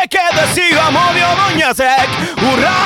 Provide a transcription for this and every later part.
Neked a szívem, ami a mondja ezek Urrá,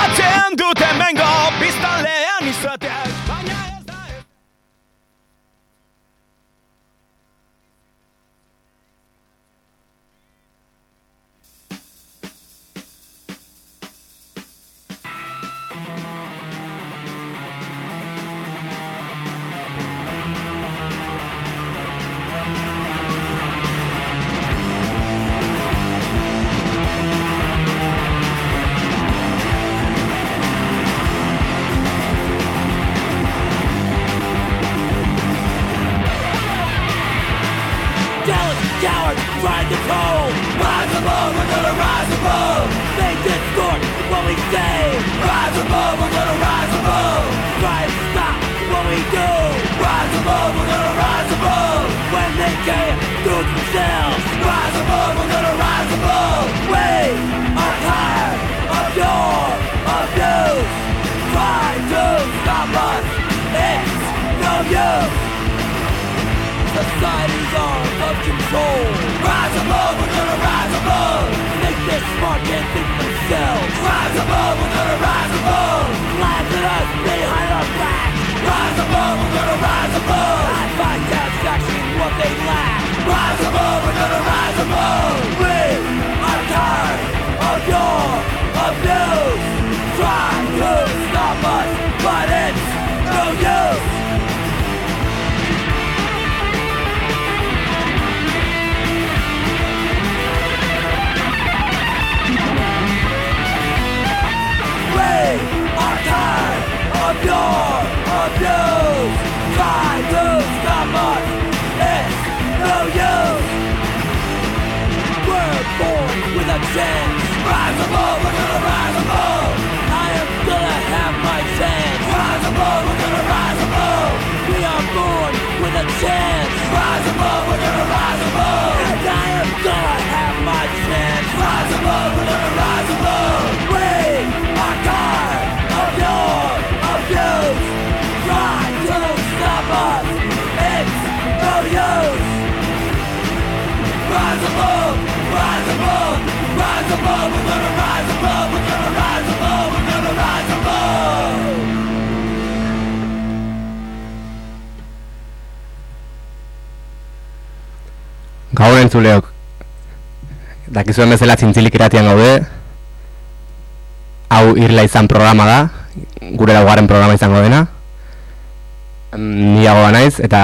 Gaur entzuleok Dakizuen bezala zintzilik iratian gaude. Hau irla izan programa da. Gure laugarren programa izango dena. Em, Ni agoa naiz eta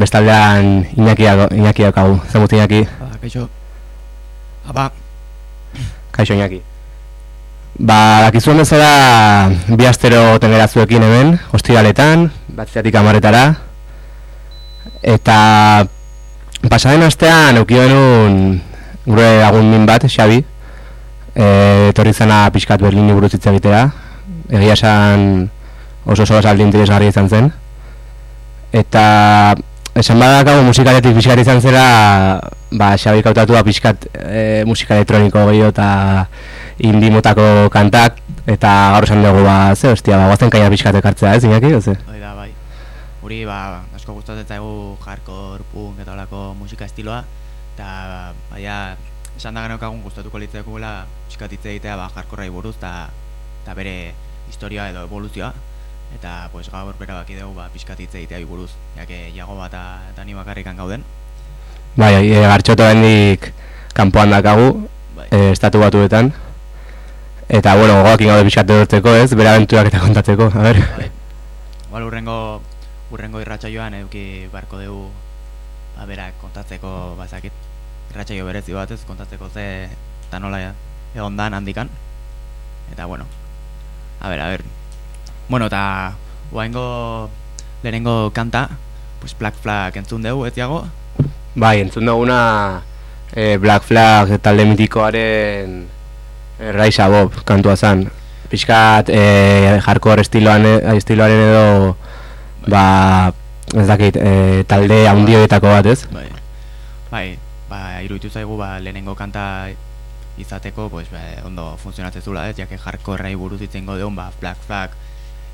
bestaldean Iñaki daukagu. Zemut Iñaki, Ba, kaixo. Aba, kaixo Iñaki. Ba, dakizuen bezala Bi astero tenera zuekin hemen Ostiraletan, batziatik amaretara Eta Pasaden astean eukidenun gure lagun min bat, Xabi, e, etorri zena pixkat Berlini buruz hitz egitea. Egia esan oso oso esaldi interesgarria izan zen. Eta esan badakago musikaletik pixkat izan zela, ba, Xabi kautatua pixkat e, musika elektroniko gehiago eta indie motako kantak, eta gaur esan dugu, ba, ze hostia, ba, guazen kaina pixkat ekartzea, ez, Iñaki, oze? hori da, bai. Uri, ba, asko gustatzen zaigu hardcore, punk eta holako musika estiloa, eta, baina, esan da genokagun gustatuko litzaikugula musika hitz egitea, ba, hardcorei buruz, eta, eta bere historia edo evoluzioa, eta, pues, gaur bera baki dugu, ba, pixkat hitz egitea buruz, jake jago bat eta, ni bakarrikan gauden. Bai, e, gartxoto hendik kanpoan dakagu, Bai. e, estatu batuetan. Eta, bueno, gogoakin gaude pixkat edortzeko ez, bere abenturak eta kontatzeko, a ber. Bai. Igual urrengo urrengo irratsaioan eduki barko dugu ba berak kontatzeko bazakit. Irratsaio berezi bat ez kontatzeko ze eta nola ja, egon dan handikan. Eta bueno. A ber, a ber. Bueno, eta oraingo lehenengo kanta, pues Black Flag entzun dugu, ez Tiago? Bai, entzun duguna e, Black Flag talde mitikoaren e, Rise Above kantua zan. Pixkat e, hardcore estiloan, e, estiloaren edo ba, ez dakit, e, talde handioetako bat ez? Bai. Bai, ba iruditu zaigu ba lehenengo kanta izateko, pues ba, ondo funtzionatzen zula, ez? Jake hardcorei buruz hitz eingo deun, ba Black Flag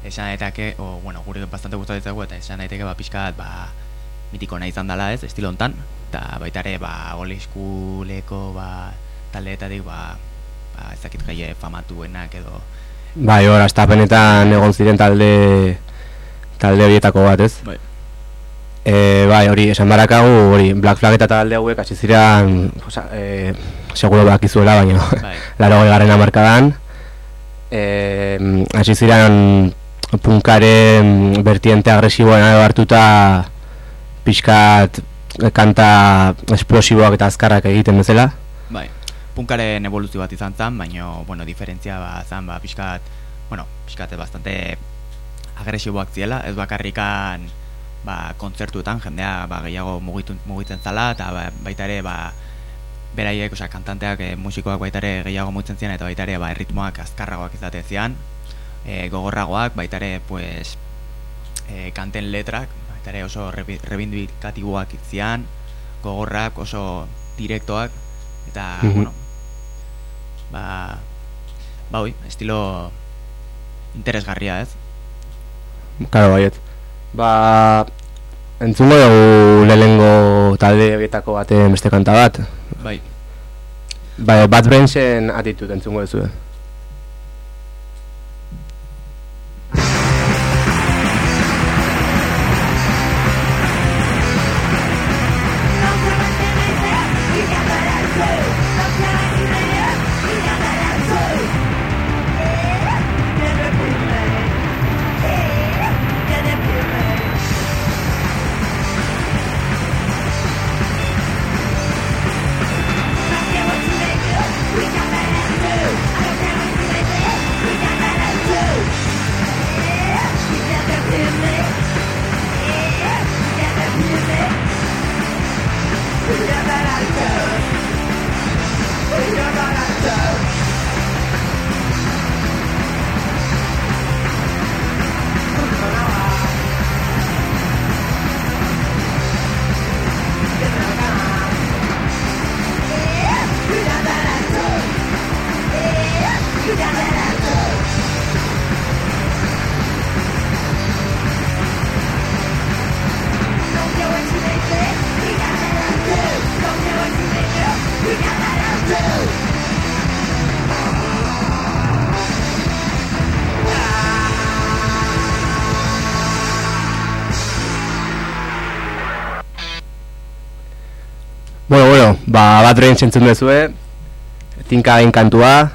esan daiteke, o bueno, gure bastante gustatzen zaigu eta esan daiteke ba pixkat ba mitiko izan dela, ez? Estilo hontan. Eta baita ere ba old schooleko ba taldeetatik ba ba, ez dakit gehi famatuenak edo Bai, hor, astapenetan egon ziren talde talde horietako bat, ez? Bai. E, bai, hori, esan barakagu, hori, Black Flag eta talde hauek hasi ziren, oza, e, seguro bakizuela, baina, Bai. laro garren amarkadan, e, hasi ziren punkaren vertiente agresiboen edo hartuta pixkat kanta esplosiboak eta azkarrak egiten bezala. Bai, punkaren evoluzio bat izan zen, baina, bueno, diferentzia ba, zen, ba, pixkat, bueno, pixkat bastante agresiboak ziela, ez bakarrikan, ba, kontzertuetan, jendea, ba, gehiago mugitu, mugitzen zala, eta ba, baita ere, ba, beraiek, osea, kantanteak, e, musikoak baita ere gehiago mugitzen zian, eta baita ere, ba, erritmoak azkarragoak izate zian, e, gogorragoak, baita ere, pues, e, kanten letrak, baita ere oso rebi- rebindikatiboak zian, gogorrak, oso direktoak, eta, Mhm. bueno, ba, ba, hoi, estilo interesgarria, ez? Claro, baiet. Ba, entzungo dugu lehenengo talde horietako baten beste kanta bat. Bai, Bai, Bad Brainsen attitude entzungo duzu. Bueno, ba, Bad Brains entzun duzue, tinka gain kantua,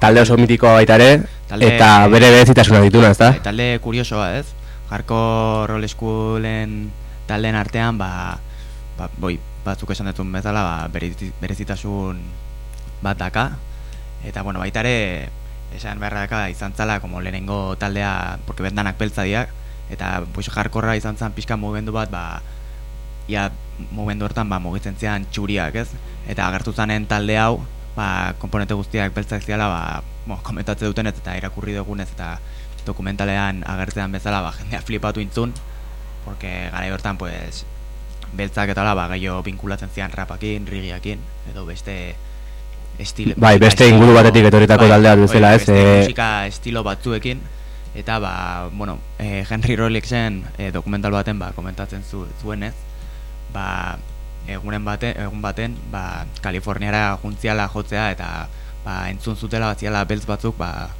talde oso mitikoa baita ere, Talde- eta bere berezitasuna dituna, ezta? Bai, talde kuriosoa, ez? Jarko roll schoolen taldeen artean, ba, ba boi, batzuk esan dutun bezala, ba, berezi- berezitasun bat daka. Eta, bueno, baita ere, esan beharra daka izan zala, como lehenengo taldea, porque bendanak beltza diak, eta pues, jarkorra izan zen pixka mugimendu bat, ba, ia mugimendu hortan ba, mugitzen zian txuriak, ez? Eta agertu zanen talde hau, ba, komponente guztiak beltzak ziala, ba, bo, komentatze dutenez eta irakurri dugunez eta dokumentalean agertzean bezala, ba, jendea flipatu intzun, porque gara hortan, pues, beltzak eta ba, gehiago binkulatzen zian rapakin, rigiakin, edo beste estilo... Bai, beste inguru batetik etorritako taldeak bezala, hori, ez, Beste eh. musika estilo batzuekin, eta ba, bueno, eh, Henry Rollexen eh, dokumental baten ba, komentatzen zu, zuenez, ba, egunen bate, egun baten, ba, Kaliforniara juntziala jotzea eta ba, entzun zutela batziala beltz batzuk, ba,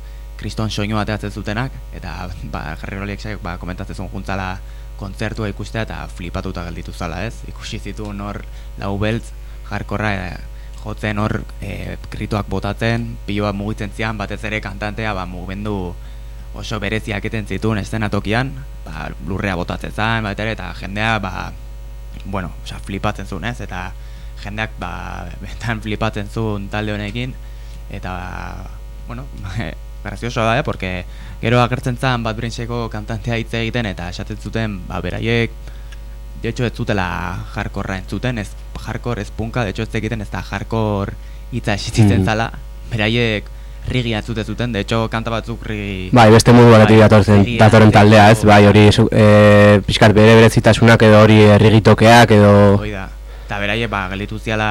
kriston soinu bateatzen zutenak, eta ba, Henry Rollexek ba, komentatzen juntzala kontzertua ikustea eta flipatuta gelditu zala, ez? Ikusi zituen hor lau beltz, jarkorra e, jotzen hor e, kritoak botatzen, piloa mugitzen zian, batez ere kantantea ba, mugimendu oso bereziak eten zituen eszenatokian, ba, lurrea botatzen zen, bat ere, eta jendea, ba, bueno, osea, flipatzen zuen, ez? Eta jendeak, ba, betan flipatzen zuen talde honekin, eta, bueno, graziosoa da, eh? porque gero agertzen zen Bad Brainseko kantantea hitz egiten, eta esaten zuten, ba, beraiek, de hecho, ez zutela jarkorra entzuten, ez jarkor, ez punka, de hecho, ez egiten ez da jarkor hitza esitzen Mhm. zala, beraiek rigia entzuten zuten, de hecho, kanta batzuk rigi... Bai, beste modu batetik Bai, datorzen, rigia, datorren taldea, ez, bai, hori, e, pixkat bere berezitasunak edo hori errigitokeak edo... Hoi da. Eta beraiek, ba, gelitu ziala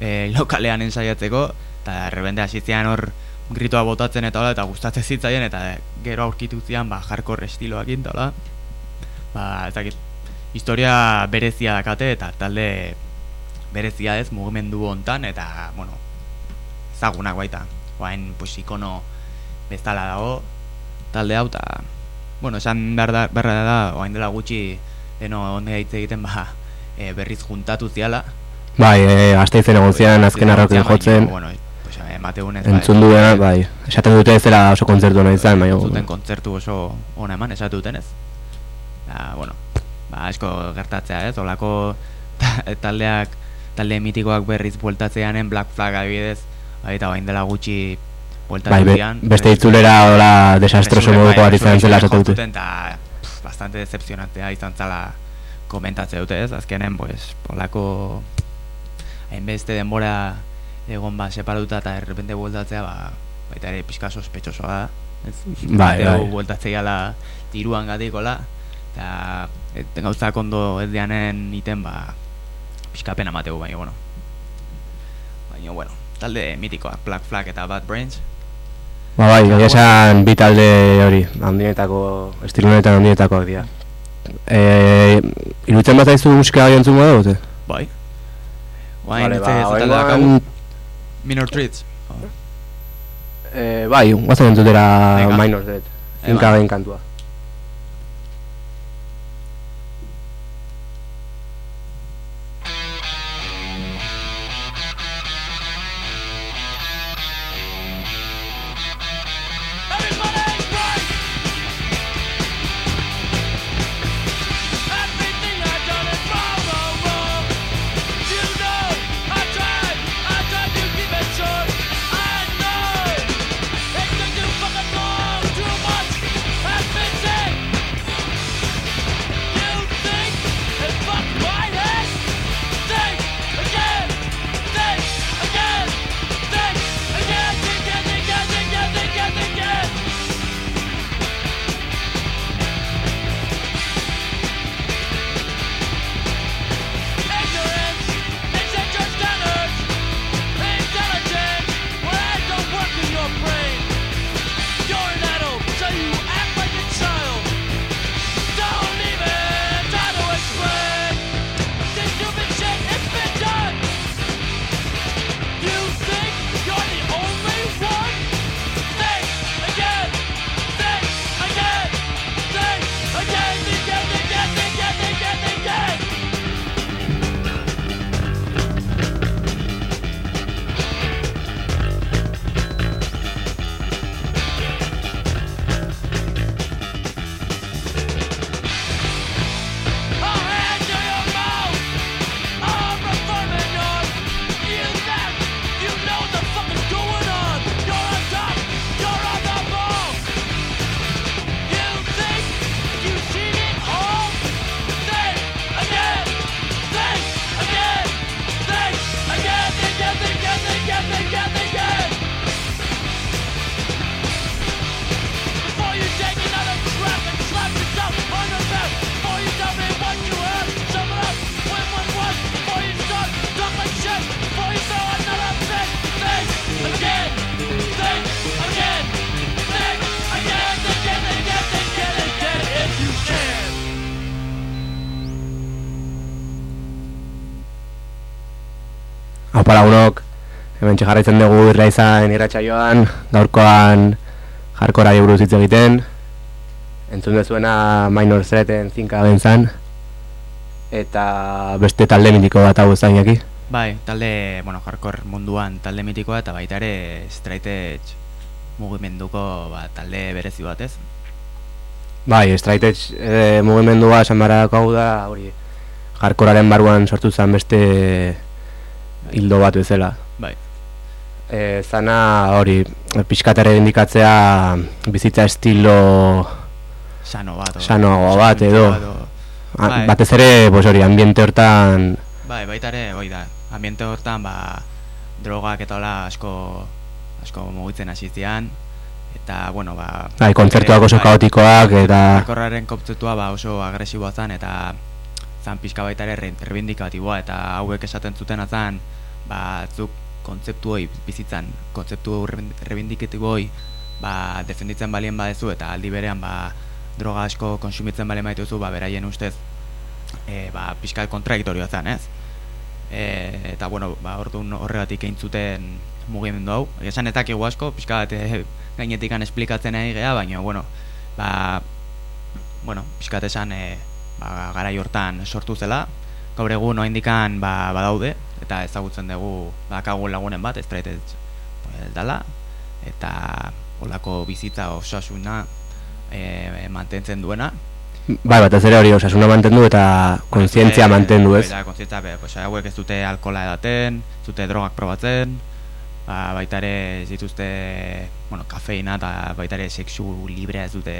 e, lokalean ensaiatzeko, eta errebende hasi zian hor gritoa botatzen eta hola, eta gustatzen zitzaien, eta gero aurkitu zian, ba, hardcore estiloakin, eta hola. Ba, ez dakit, historia berezia dakate, eta talde berezia ez, mugimendu hontan, eta, bueno, zagunak baita. Oain, pues, ikono bezala dago, talde hau, eta, bueno, esan behar da, behar da, oain dela gutxi, deno onde hitz egiten, ba, e, berriz juntatu ziala. Bai, e, gazteizen egon zian azken arrokin Baina, jotzen, Bueno, pues, emategunez, entzun duena, bai, esaten dute ez dela oso kontzertu nahi izan, baina, zuten kontzertu oso ona eman, esatu dutenez. Da, bueno, ba, asko gertatzea, ez? Olako ta- taldeak, talde mitikoak berriz bueltatzeanen Black Flag adibidez, bai, eta bain dela gutxi bueltatu bai, be, zian. beste itzulera hola desastroso Bai, moduko ari izan zela esatu dute. Eta bastante decepcionantea izan zala komentatzea dute ez, azkenen, pues, olako hainbeste denbora egon ba separatuta eta errepente bueltatzea, ba, baita ere pixka sospetxosoa da. Ez, Bai, bai. bueltatzeiala tiruan gatikola, eta et, gauzak ondo ez dianen iten, ba, pixka pena mateu, baina, bueno. Baina, bueno, talde mitikoa, Black Flag eta Bad Brains, Ba bai, egia esan bi talde hori, handienetako, estilo honetan handienetakoak dira. Eh, iruditzen bat aizu musika hori entzun bada dute? bai. Guain, Vale, ez ba, talde dakagu, Minor Treats. Eh, bai, guazen entzutera. Minor Dead. Eh, Inka behin kantua. Haupa lagunok, hemen jarraitzen dugu irra izan irratsaioan, gaurkoan jarkora buruz hitz egiten. Entzun dezuena Minor Threaten zinka benzan. Eta beste talde mitiko bat hau zainaki. Bai, talde, bueno, hardcore munduan talde mitikoa eta baita ere straight edge mugimenduko ba, talde berezi bat, ez? Bai, Straight Edge e, mugimendua esan barako hau da, hori, jarkoraren barruan sortu zen beste hildo bat bezala. Bai. E, zana hori, pixkatare indikatzea bizitza estilo Sano bat. o- Sanoagoa bat edo. Bai. batez ere, pues hori, ambiente hortan Bai, baita ere, hoi da, ambiente hortan, ba, drogak eta hola asko, asko mugitzen hasi zian, eta, bueno, ba... bai, kontzertuak oso bai, kaotikoak eta Hardcorearen kontzeptua ba, oso agresiboa zen, eta zan pixka baita ere re- reivindikatiboa, eta hauek esaten zuten azan, ba, zuk kontzeptu hoi bizitzan, kontzeptu hoi, ba, defenditzen balien badezu, eta aldi berean, ba, droga asko konsumitzen balien baituzu, ba, beraien ustez, e, ba, pixka kontradiktorioa zen, ez? e, eta bueno, ba, orduan horregatik eintzuten mugimendu hau. Esan eta kigu asko, pixka bat e, gainetikan esplikatzen nahi geha, baina, bueno, ba, bueno, pixka esan e, ba, gara hortan sortu zela, gaur egun oaindikan ba, badaude, eta ezagutzen dugu bakagun lagunen bat, Straight Edge pues, dala, eta olako bizitza osasuna e, mantentzen duena, Bai, batez ere hori osasuna mantendu eta kontzientzia Eh, mantendu, ez? Bai, kontzientzia, pues, hauek ez dute alkola edaten, ez dute drogak probatzen, ba, baita ere ez dituzte, bueno, kafeina eta baita ere sexu librea ez dute,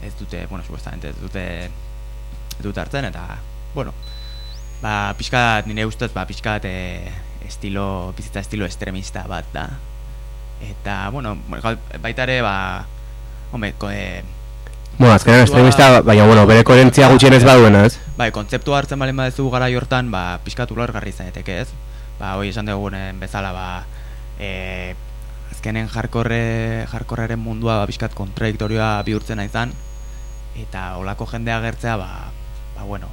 ez dute, bueno, supuestamente ez dute, ez dute hartzen, eta, bueno, ba, pixka nire ustez, ba, pixka bat, e, estilo, bizitza estilo extremista bat da. Eta, bueno, baita ere, ba, hombre, ko, e, Bueno, azkenean extremista, baina, bueno, bere koherentzia gutxienez baduena, ez? Bai, kontzeptua hartzen balen badezu gara hortan, ba, pixkat ulergarri zaiteke ez. Ba, hoi esan dugunen bezala, ba, e, azkenen jarkorre, jarkorreren mundua ba, pixkat kontradiktorioa bihurtzen nahi zan, eta olako jendea agertzea, ba, ba, bueno,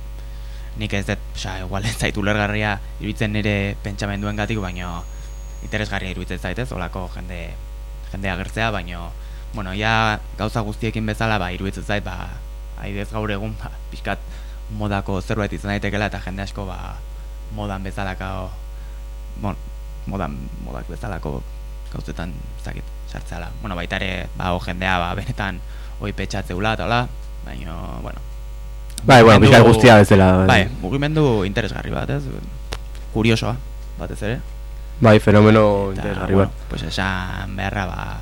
nik ez dut, oza, igual ez zait ulergarria iruditzen nire pentsamenduen gatik, baino interesgarria iruditzen zaitez, olako jende, jende agertzea, baino, bueno, ja gauza guztiekin bezala, ba, iruditzen zait, ba, aidez gaur egun, ba, pixkat modako zerbait izan daitekela eta jende asko ba, modan bezalako bon, modan modak bezalako gauzetan ez dakit sartzeala. Bueno, baita ere ba ho jendea ba benetan hoi petzatzeula eta hola, baina bueno. Bai, bueno, pixka guztia bezala. Bai, mugimendu interesgarri bat, ez? Kuriosoa, batez ere. Bai, fenomeno Eta, interesgarri bueno, bat. pues esan beharra ba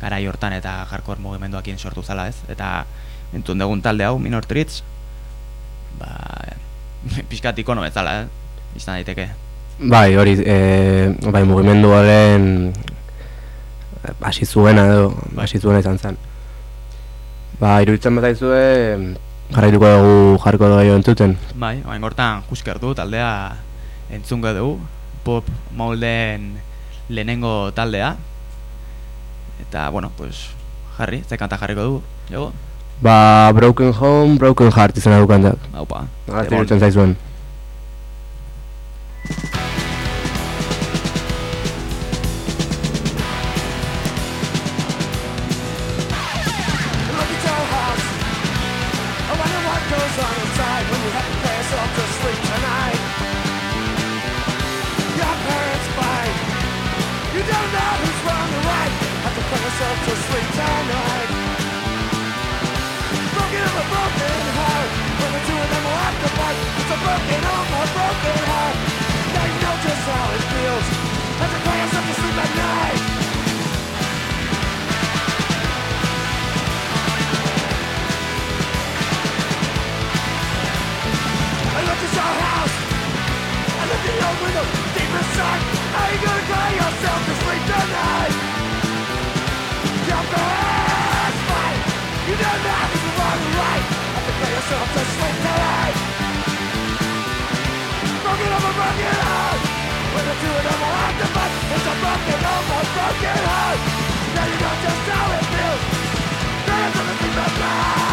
garai hortan eta hardcore mugimenduakin sortu zala, ez? Eta entzun dugun talde hau, Minor Treats, ba, pixkat ikono bezala, eh? Izan daiteke. Bai, hori, e, bai, mugimenduaren hasi zuena edo, hasi zuena izan zen. Ba, iruditzen bat aizue, jarraituko dugu jarko dugu entzuten. Bai, orain hortan juskertu taldea entzungo dugu, pop molden lehenengo taldea. Eta, bueno, pues, jarri, ze kanta jarriko dugu, jogo? Ba, Broken Home, Broken Heart izan du kantak. Haupa. Gara Egon. It's a broken home, a broken heart. Now you know just how it feels. Cry yourself to sleep at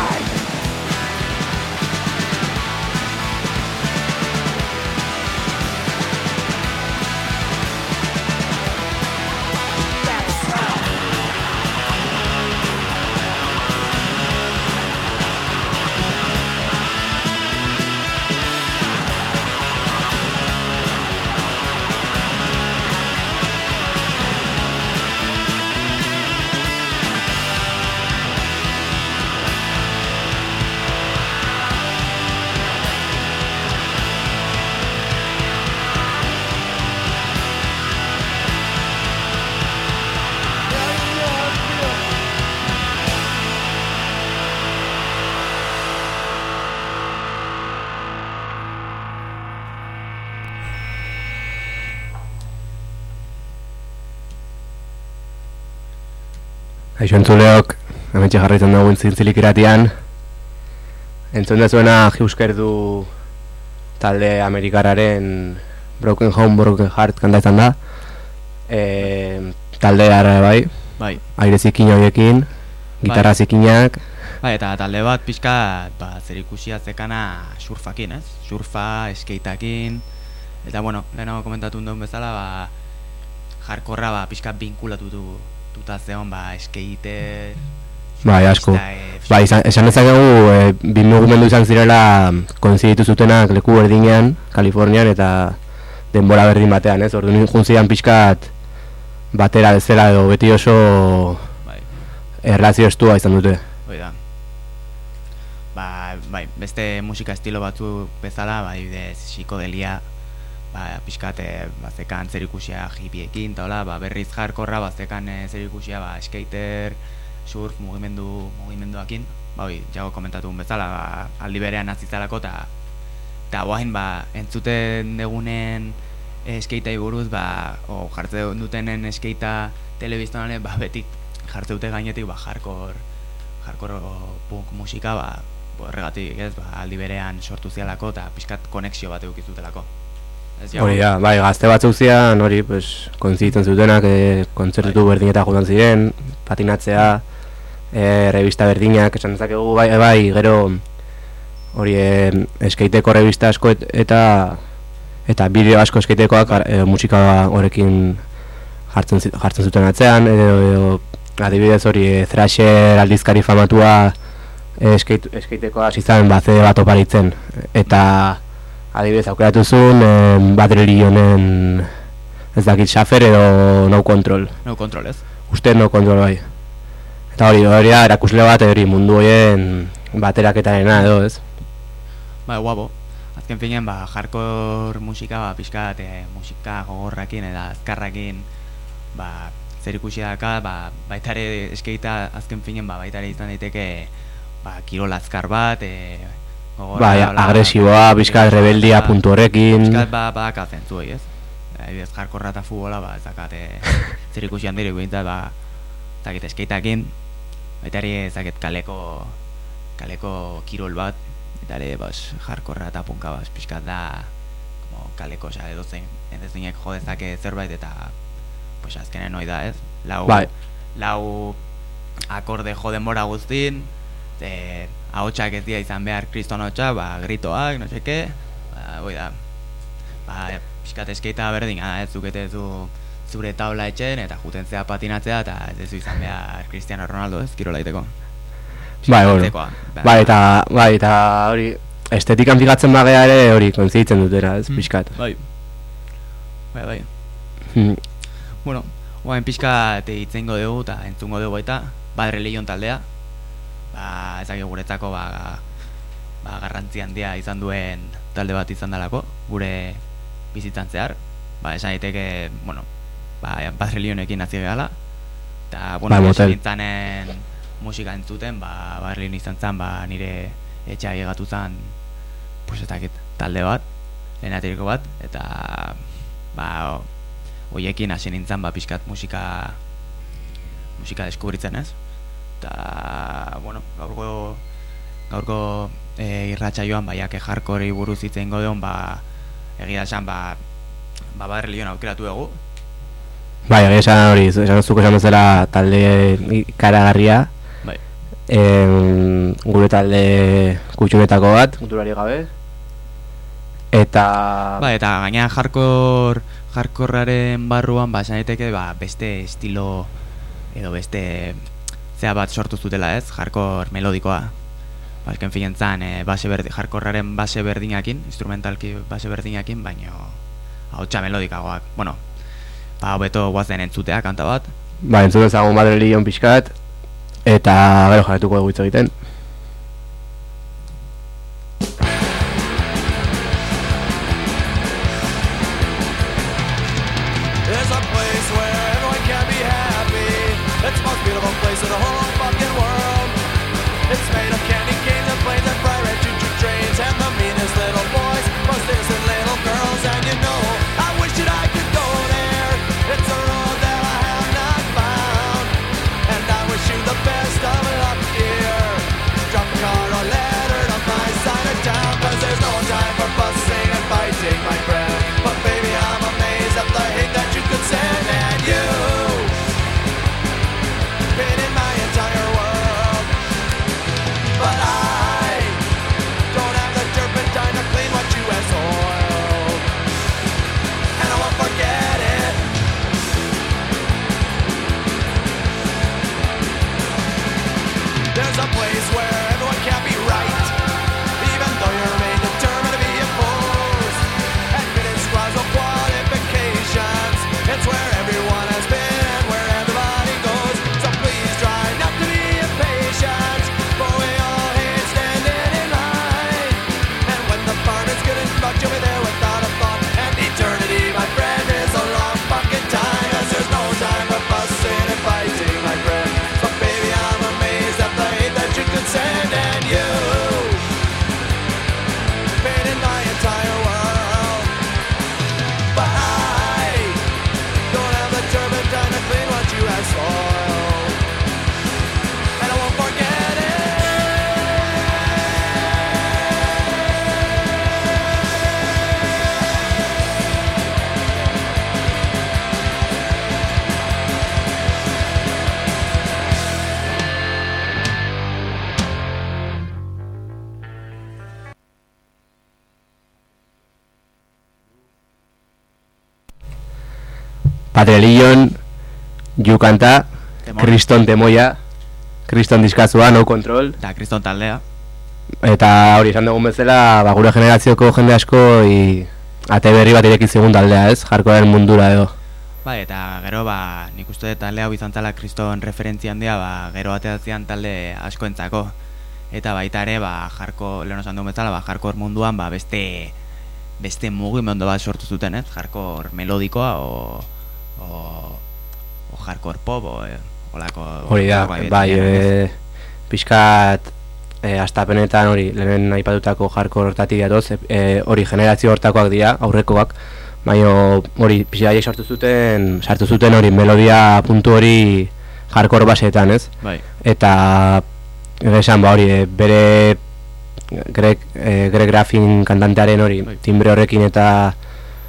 Aixo entzuleok, hementxe jarraitzen dugu zintzilik iratian. Entzun dezuena du talde amerikararen Broken Home, Broken Heart kanta izan da. E, talde ara bai, Bai, aire zikin horiekin, gitarra Bai. zikinak, bai, eta talde bat pixka, ba, zer ikusia zekana surfakin, ez? Surfa, skateakin, Eta, bueno, lehenago komentatu duen bezala, ba, jarkorra, ba, pixka binkulatu du, tuta zeon, ba, skater... Bai, asko. eh, Bai, esan dezakegu, e, bi mugimendu izan zirela konziditu zutenak leku berdinean, Kalifornian, eta denbora berdin batean, ez? Orduan juntzian pixkat batera bezala edo beti oso Bai, erlazio estua izan dute. hoi da. Ba, bai, beste musika estilo batzu bezala, bai, bidez, psikodelia, ba, pixkat, e, bazekan zerikusia hipiekin, eta hola, ba, berriz jarkorra, bazekan e, zerikusia, ba, skater, surf, mugimendu, mugimenduakin, ba, hoi, jago komentatu bezala, ba, aldi berean azizalako, eta eta guain, ba, entzuten degunen e, skatei buruz, ba, o, jartze dutenen skatea telebiztonale, ba, beti jartze dute gainetik, ba, hardcore o, punk musika, ba, horregatik, ez, ba, aldi berean sortu zialako, eta pixkat konexio bat eukizutelako. Hori da, bai, gazte batzuk zian, hori, pues, konziditzen zutenak, e, kontzertu Bai. berdineta joan ziren, patinatzea, e, revista berdinak, esan dezakegu, bai, bai, gero, hori, e, eskaiteko revista asko et, eta eta bideo asko eskaitekoak ar- e, musika horrekin jartzen, jartzen zuten atzean, edo, edo adibidez hori, e, Thrasher aldizkari famatua e, eskait, eskaitekoa hasi zen, ba, CD bat oparitzen, eta adibidez aukeratu zuen e, Bad Religionen ez dakit xafer edo no control No kontrol, ez? uste no control bai eta hori hori da erakusle bat hori mundu horien bateraketarena edo ez Ba, guapo. Azken finean, ba, hardcore musika, ba, pixkat, e, musika gogorrakin eta azkarrakin, ba, zer ikusi daka, ba, baita ere eskeita azken finean, ba, baita ere izan daiteke, ba, kirol azkar bat, e, gogorra, bai agresiboa pixkat rebeldia ba, puntu horrekin Pixkat, ba, badaka hori, ez? Adibidez, hardcorra eta futbola, ba, ez dakat, e, zer ikusi handirik behintzat, ba, ez dakit eskeitakin, baita ere ez dakit kaleko, kaleko kirol bat, eta ere, bas, jarkorra eta punka, bas, pixkat da, como kaleko, oza, edo zein, edozinek jo dezake zerbait, eta, pues, azkenen hoi da, ez? Lau, Bai. lau akorde jo denbora guztin, e, ahotsak ez dira izan behar kriston ahotsak, ba, gritoak, no seke, ba, hoi da, ba, pixkat eskeita berdin, ah, ez zukete zu zure taula etxen, eta juten zea patinatzea, eta ez dezu izan behar Cristiano Ronaldo, ez, kirola iteko. bai ba, bai eta bai eta hori estetikan fijatzen bagea ere hori konziditzen dutera ez Mm, pixkat Bai. Bai, bai. Mm, Bueno, oain pixka itzengo dugu eta entzungo dugu baita Bad Religion taldea ba, ezak guretzako ba, ba, garrantzi handia izan duen talde bat izan dalako gure bizitzan zehar. Ba, esan daiteke, bueno ba, Bad Religionekin hasi gehala eta, bueno, ba, motel. musika entzuten, ba, Bad Religion izan zen, ba, nire etxea llegatu zen pues dakit, talde bat lehenatiriko bat, eta ba, hoiekin hasi nintzen ba, pixkat musika musika deskubritzen ez eta bueno, gaurko gaurko e, irratsaioan baiak jarkori buruz hitz egingo deon ba egia esan ba ba Bad Religion aukeratu dugu. Bai egia esan hori esan zuko esan bezala talde ikaragarria. Bai. Em, gure talde kutxunetako bat. Kulturari gabe. Eta Ba, eta gaina jarkor jarkorraren barruan ba esan daiteke ba, beste estilo edo beste zea bat sortu zutela, ez? Jarkor melodikoa. Ba, esken fientzan, e, base berdi, jarkorraren base berdinakin, instrumentalki base berdinakin, baino ahotsa melodikagoak. Bueno, ba, hobeto guazen entzutea kanta bat. ba entzun ezagun Bad Religion pixkat eta gero jarretuko dugu egiten Padre Leon, Ju kanta, Temor. Kriston Temoia, Kriston diskazua, No Control, Eta kriston taldea. eta hori esan dugun bezala, ba, gure generazioko jende asko i, ate berri bat ireki zigun taldea, ez? Jarkoaren mundura edo. Bai, eta gero, ba, nik uste dut talde hau izan zala kriston referentzia handia, ba, gero ateatzean talde askoentzako. Eta baita ere, ba, jarko, lehen osan duen bezala, ba, jarkor munduan, ba, beste, beste mugimendu bat sortu zuten, ez? Jarkor melodikoa, o, o, o jarkor pop, o, e, olako... Hori da, bai, e, pixkat e, astapenetan hori, lehen aipatutako jarko hortatik datoz, e, hori generazio hortakoak dira, aurrekoak, baina hori pixkaiek sartu zuten, sartu zuten hori melodia puntu hori jarkor basetan, ez? Bai, Eta esan ba hori, e, bere Greg, e, Greg Graffin kantantearen hori, Bai. timbre horrekin eta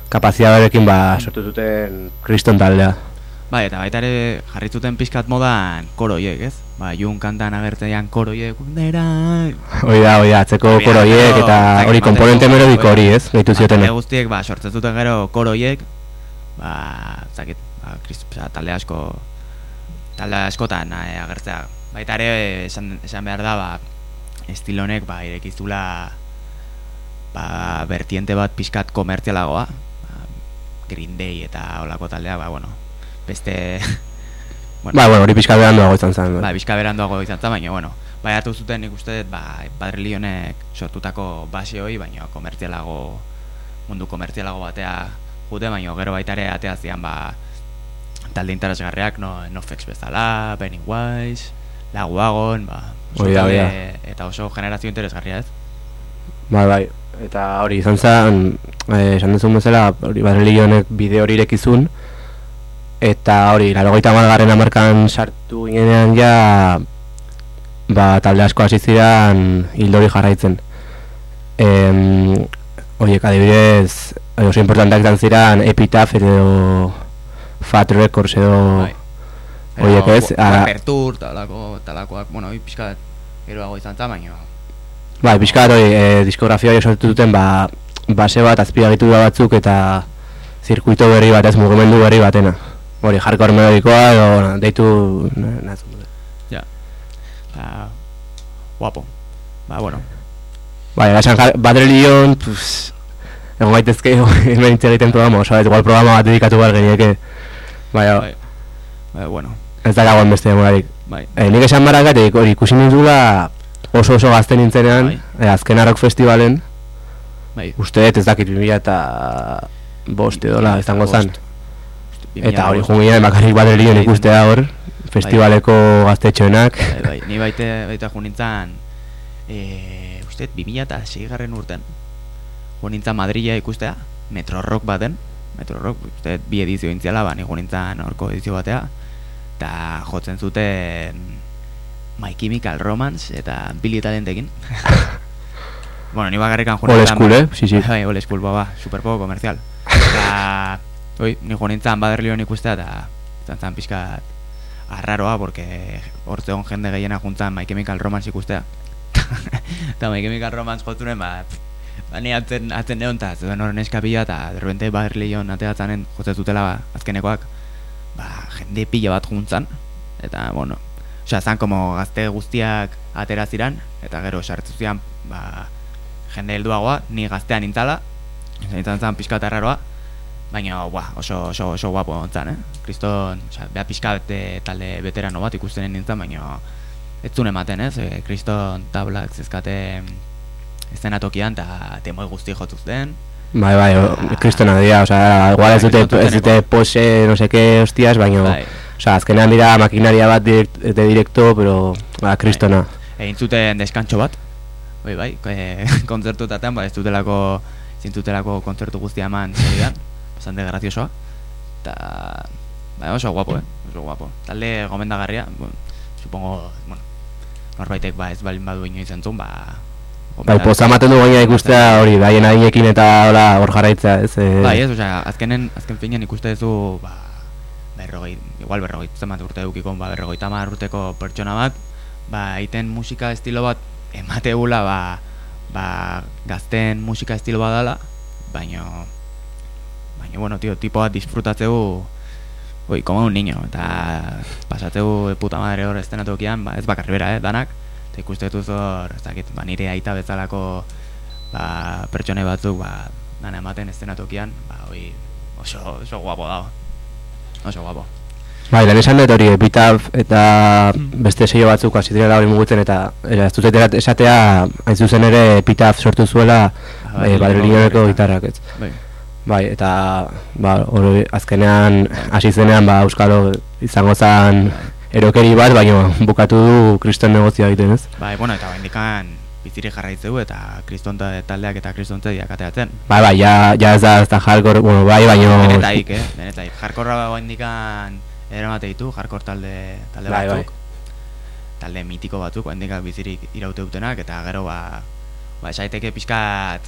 kapazitatea horrekin ba sortu zuten kriston taldea. bai, eta baita ere jarri zuten pixkat modan koroiek, ez? Ba, jun kantan agertzean koroiek, dera, Hori da, hori da, atzeko koroiek eta hori komponente melodiko hori, ez? Gehitu Ba, talde ziotena. guztiek, ba, sortzen zuten gero koroiek, ba, zakit, ba, kris, oza, talde asko, talde askotan eh, agertzea. Baita ere, esan, esan behar da, ba, estilo honek, ba, irekizula, ba, vertiente bat pixkat komertzialagoa, ba, Green Day eta olako taldea, ba, bueno, beste, bueno, Ba, bueno, hori pixka behan duago izan zen. ba, bizka beranduago izan zen, baina, bueno, bai hartu zuten nik uste dut, ba, Padre Lionek sortutako base hori, baina komertzialago, mundu komertzialago batea jute, baina gero baita ere atea zian, ba, talde interesgarriak, no, Nofex bezala, Pennywise, Laguagon, ba, oso Hori da, hori da. talde- eta oso generazio interesgarria ez? Bai, bai. Eta hori izan zen, eh, esan duzun bezala, hori Badreli honek bide hori irekizun, eta hori, larogeita margarren amarkan sartu ginean ja, ba, talde asko hasi ziren hildo hori jarraitzen. Em, horiek adibidez, oso importanteak izan ziren Epitaph edo Fat Records edo... Bai. Horiek ez, a- Apertur, talako, talakoak, bueno, hori pixka geroago izan zen, baina, Bai, pixka bat hori, e, diskografia hori sortu duten, ba, base bat, azpiegitura batzuk eta zirkuito berri bat, ez mugimendu berri batena. Hori, hardcore melodikoa edo, na, deitu... na- nazu. ja, ba, guapo, ba, bueno, Bai, esan Badrelion, pues, egon gaitezke hemen hitz egiten programa, oso, igual programa bat dedikatu behar genieke. Bai, bai, ba, bueno, ez da gagoen beste demorarik. bai, E, nik esan barakatik, hori, ikusi nintzula oso oso gazte nintzenean, Bai. e, azken arok festivalen, bai, uste ez dakit 2000 eta bost edo la, izango zen. Eta hori jungian bakarrik badrelion ikustea hor, festivaleko gaztetxoenak. Bai, bai, ni baite, baita jo nintzen, e, uste, 2000 eta garren urten, jo nintzen Madrila ikustea, Metro Rock baten, Metro Rock, uste, bi edizio intziala, ba, ni jo nintzen horko edizio batea, eta jotzen zuten My Chemical Romance eta Billy Talentekin. bueno, ni bakarrikan jo Old nintzen, school, ba- eh? Sí, sí. Bai, old school, ba, ba, super poco comercial. Eta, oi, ni jo nintzen Baderlion ikustea, eta izan zen pixka arraroa, porque hortze hon jende gehiena juntan My Chemical Romance ikustea. Eta My Chemical Romance jotunen, ba, ba, ni atzen, atzen neon, eta zeuden horren eskapila, eta derbente Baderlion ateatzanen jotzen zutela azkenekoak, ba, jende pila bat juntzan, eta, bueno, osea, zan como gazte guztiak atera ziran, eta gero sartu zian, ba, jende helduagoa, ni gaztean nintzala, izan zen pixka eta arraroa, baina bua, oso, oso, oso guapo ontzan, eh? Kriston, osea, beha pixka bete, talde veterano bat ikusten nintzen, baina ez zuen ematen, ez? E, Kriston tablak zezkate eszenatokian, eta temoi guzti jotuzten, Bai, bai, kristona dira, osea, igual ez dute, ez dute pose, no seke, hostias, baina, bai, osea, azkenean dira makinaria bat direct, de directo, pero, ba, kristona. egin zuten deskantxo bat, bai, bai, e, kontzertuetatean, ba, ez dutelako, zintutelako kontzertu guztia eman segidan, bastante graziosoa, eta, bai, oso guapo, eh, oso guapo. Talde gomendagarria, bueno, supongo, bueno, norbaitek ba ez balin badu inoiz entzun, ba... Bai, poza ematen du gaina ikustea hori, baien adinekin eta hola hor jarraitza, ez? E, Bai, ez, osea, azkenen, azken finean ikuste duzu, ba, berrogei, igual berrogei, zenbat urte edukiko, ba, berrogei tamar urteko pertsona bat, ba, egiten musika estilo bat emateula, ba, ba, gazten musika estilo bat dela, baina, baina, bueno, tio, tipo bat disfrutatzeu oi, como un niño, eta pasateu de puta madre hor estenatokian, ba, ez bakarri bera, eh, danak, eta ikuste dut hor, ez dakit, ba, nire aita bezalako ba, pertsone batzuk, ba, dana ematen estenatokian, ba, oi, oso, oso guapo dago, oso guapo. Bai, lehen esan dut hori epitaf eta beste seio batzuk hasi direla hori mugutzen eta ez dut esatea hain zuzen ere epitaf sortu zuela bai, e, badrilioneko bai. gitarrak ez. Bai, Bai, eta ba, hori azkenean hasi zenean ba, Euskalo izango zen erokeri bat, baina bukatu du kriston negozioa egiten ez. bai, bueno, eta baindikan biziri jarraitzeu eta kriston ta- taldeak eta kriston tediak ateatzen. Bai, bai, ja, ja ez da, ez da hardcore, bueno, bai, baina... Denetaik, eh, denetaik. Jarkorra baindikan eramate ditu, jarkor talde, talde Bai, bai. batzuk. Talde mitiko batzuk, baindikak bizirik iraute dutenak, eta gero ba, ba esaiteke pixkat,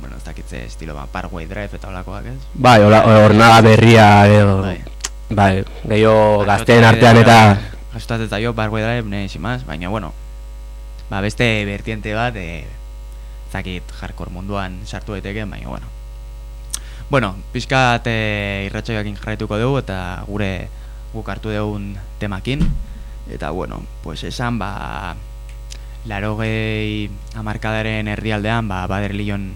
bueno, ez dakitze estilo, ba, Parkway Drive eta holakoak, ez? Bai, hola, hornaga berria, edo, Bai. bai, gehiago Ba, gazteen artean eta... Jasotatzen zaio Parkway Drive, ne, simaz, baina, bueno, ba, beste vertiente bat, e, zakit, jarkor munduan sartu daiteke, baina, bueno. Bueno, pixkat e, irratxoiakin jarraituko dugu eta gure guk hartu dugun temakin. Eta, bueno, pues esan, ba, larogei amarkadaren herrialdean, ba, Baderlion,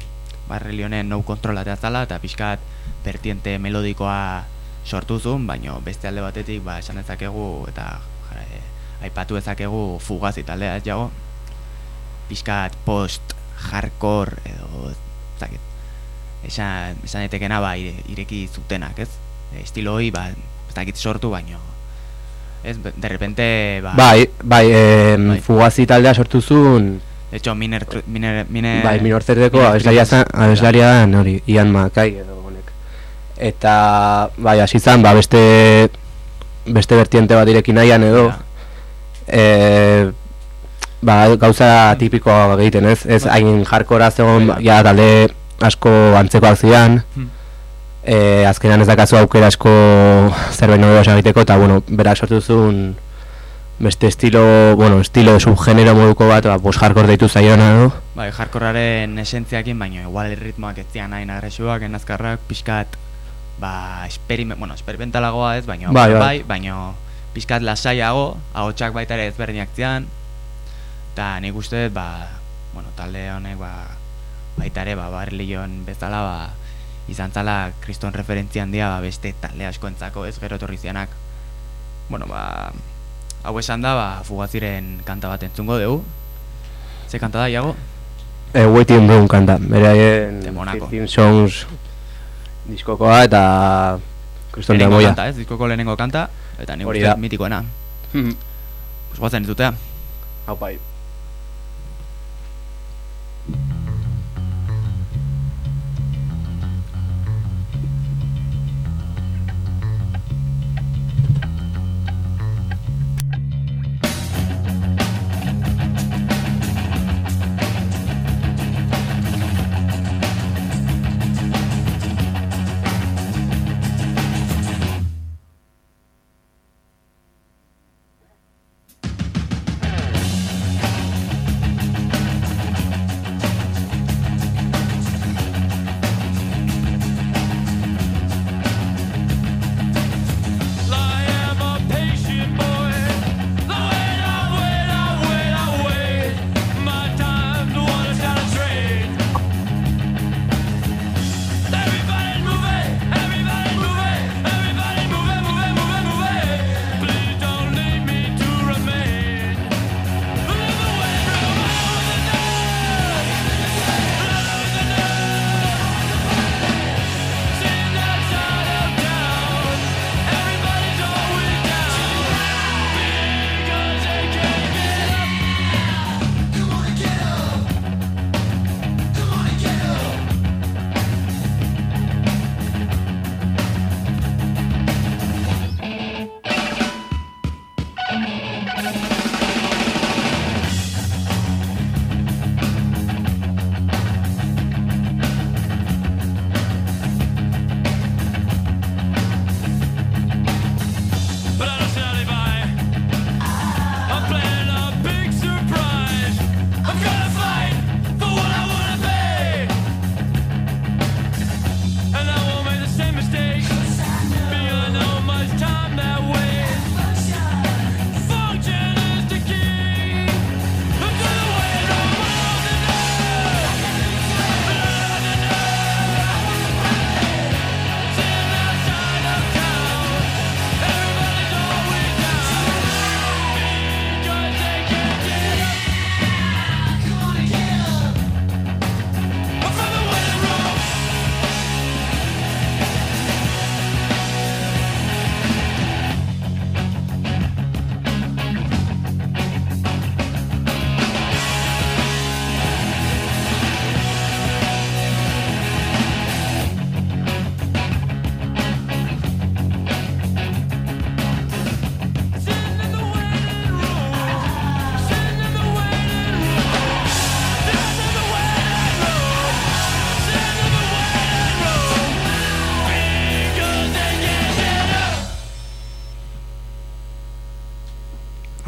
Baderlionen no control atea zala, eta pixkat vertiente melodikoa sortu zuen, baina beste alde batetik, ba, esan dezakegu, eta jara, e, aipatu dezakegu fugazi taldea ez jago, pixkat post hardcore edo ez dakit esan, esan etekena ba ire- ireki zutenak, ez? E, estilo hori ba ez dakit sortu baino ez de repente ba Bai, bai, em, Bai. fugazi taldea sortu zuen, de hecho miner miner miner bai, minortzerteko Miner abeslaria Trippers, zan- abeslaria dan hori, Ian Makai edo honek. Eta, bai, hasi zan, ba, beste, beste vertiente bat irekin nahian edo, Ja. e, ba, gauza tipikoa egiten, ez? Ez hain jarkora zegoen, Bai, bai. ja, talde asko antzekoak zidan, Hmm. e, azkenan ez dakazu aukera asko zerbait nobedosa egiteko, eta, bueno, berak sortu zuen beste estilo, bueno, estilo subgenero moduko bat, ba, post hardcore deitu zaiona edo. Bai, hardcorearen esentziakin, baina igual ritmoak ez zian hain agresioak, enazkarrak, pixkat, ba, experiment, bueno, experimentalagoa ez, baina Bai, bai, bai. baina pixkat lasaiago, ahotsak baita ere ezberdinak zian, eta nik uste dut, ba, bueno, talde honek, ba, baita ere, ba, Barlion bezala, ba, izan zala kriston referentzia handia, ba, beste talde askoentzako ez, gero etorri zianak. Bueno, ba, hau esan da, ba, fugaziren kanta bat entzungo dugu. Ze kanta da, Iago? E, Waiting Room kanta, bere haien De Monaco. 15 Songs diskokoa eta kriston lehenengo demoia. kanta, ez? Diskoko lehenengo kanta, eta nik uste da. mitikoena. Pues guazen entzutea. Hau bai. Thank you.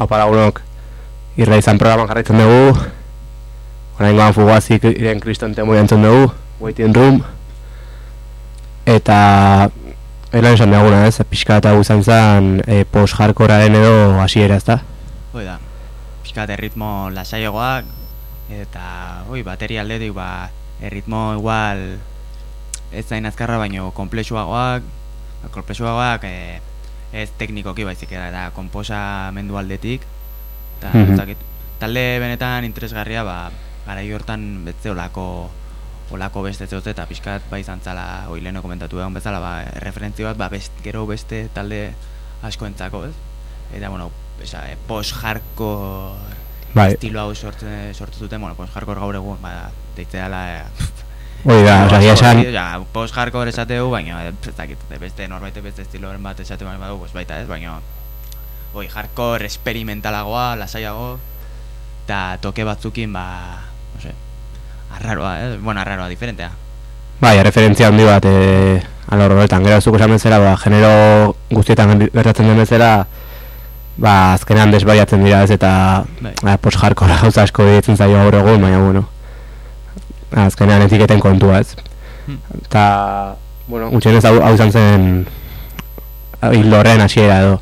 Haupa lagunok, irra izan programan jarraitzen dugu. Horaingoan fugazik iren kriston temo entzun dugu, waiting room. Eta, elan esan duguna ez, pixka eta guzan zen e, post-hardcorearen edo hasiera ez da. Hoi da, pixkat erritmo lasaiagoak, eta, oi, bateria aldetik, ba, erritmo igual ez zain azkarra, baino komplexuagoak, ba, komplexuagoak, e, ez teknikoki baizik da, eta komposamendu aldetik, eta, Mhm. ez dakit, talde benetan interesgarria, ba, gara hortan betze olako olako beste zehote eta pixkat bai zantzala, oi leheno komentatu egon bezala, ba, referentzio bat, ba, best, gero beste talde asko entzako, ez? Eta, bueno, esa, eh, post-hardcore Bai, estilo hau sortzen, sortu zuten, bueno, post-hardcore gaur egun, ba, deitze hori da, osea, egia esan, ja, post-hardcore esateu, baina, eh, ez dakit, beste norbait beste estiloren bat esate bali badu, pues baita ez, baina, oi, hardcore experimentalagoa, lasaiago, eta toke batzukin, ba, no sé, arraroa, eh? bueno, arraroa, diferentea. bai, referentzia handi bat e, alor horretan, gero zuk esan bezala, ba, genero guztietan gertatzen den bezala, ba, azkenean desbaiatzen dira ez, eta Bai. ba, post-hardcore gauza asko ditzen zaio gaur egun, baina, bueno, azkenean etiketen kontua ez. Hmm. Eta, bueno, gutxienez hau, hau izan zen hildo horren hasiera edo.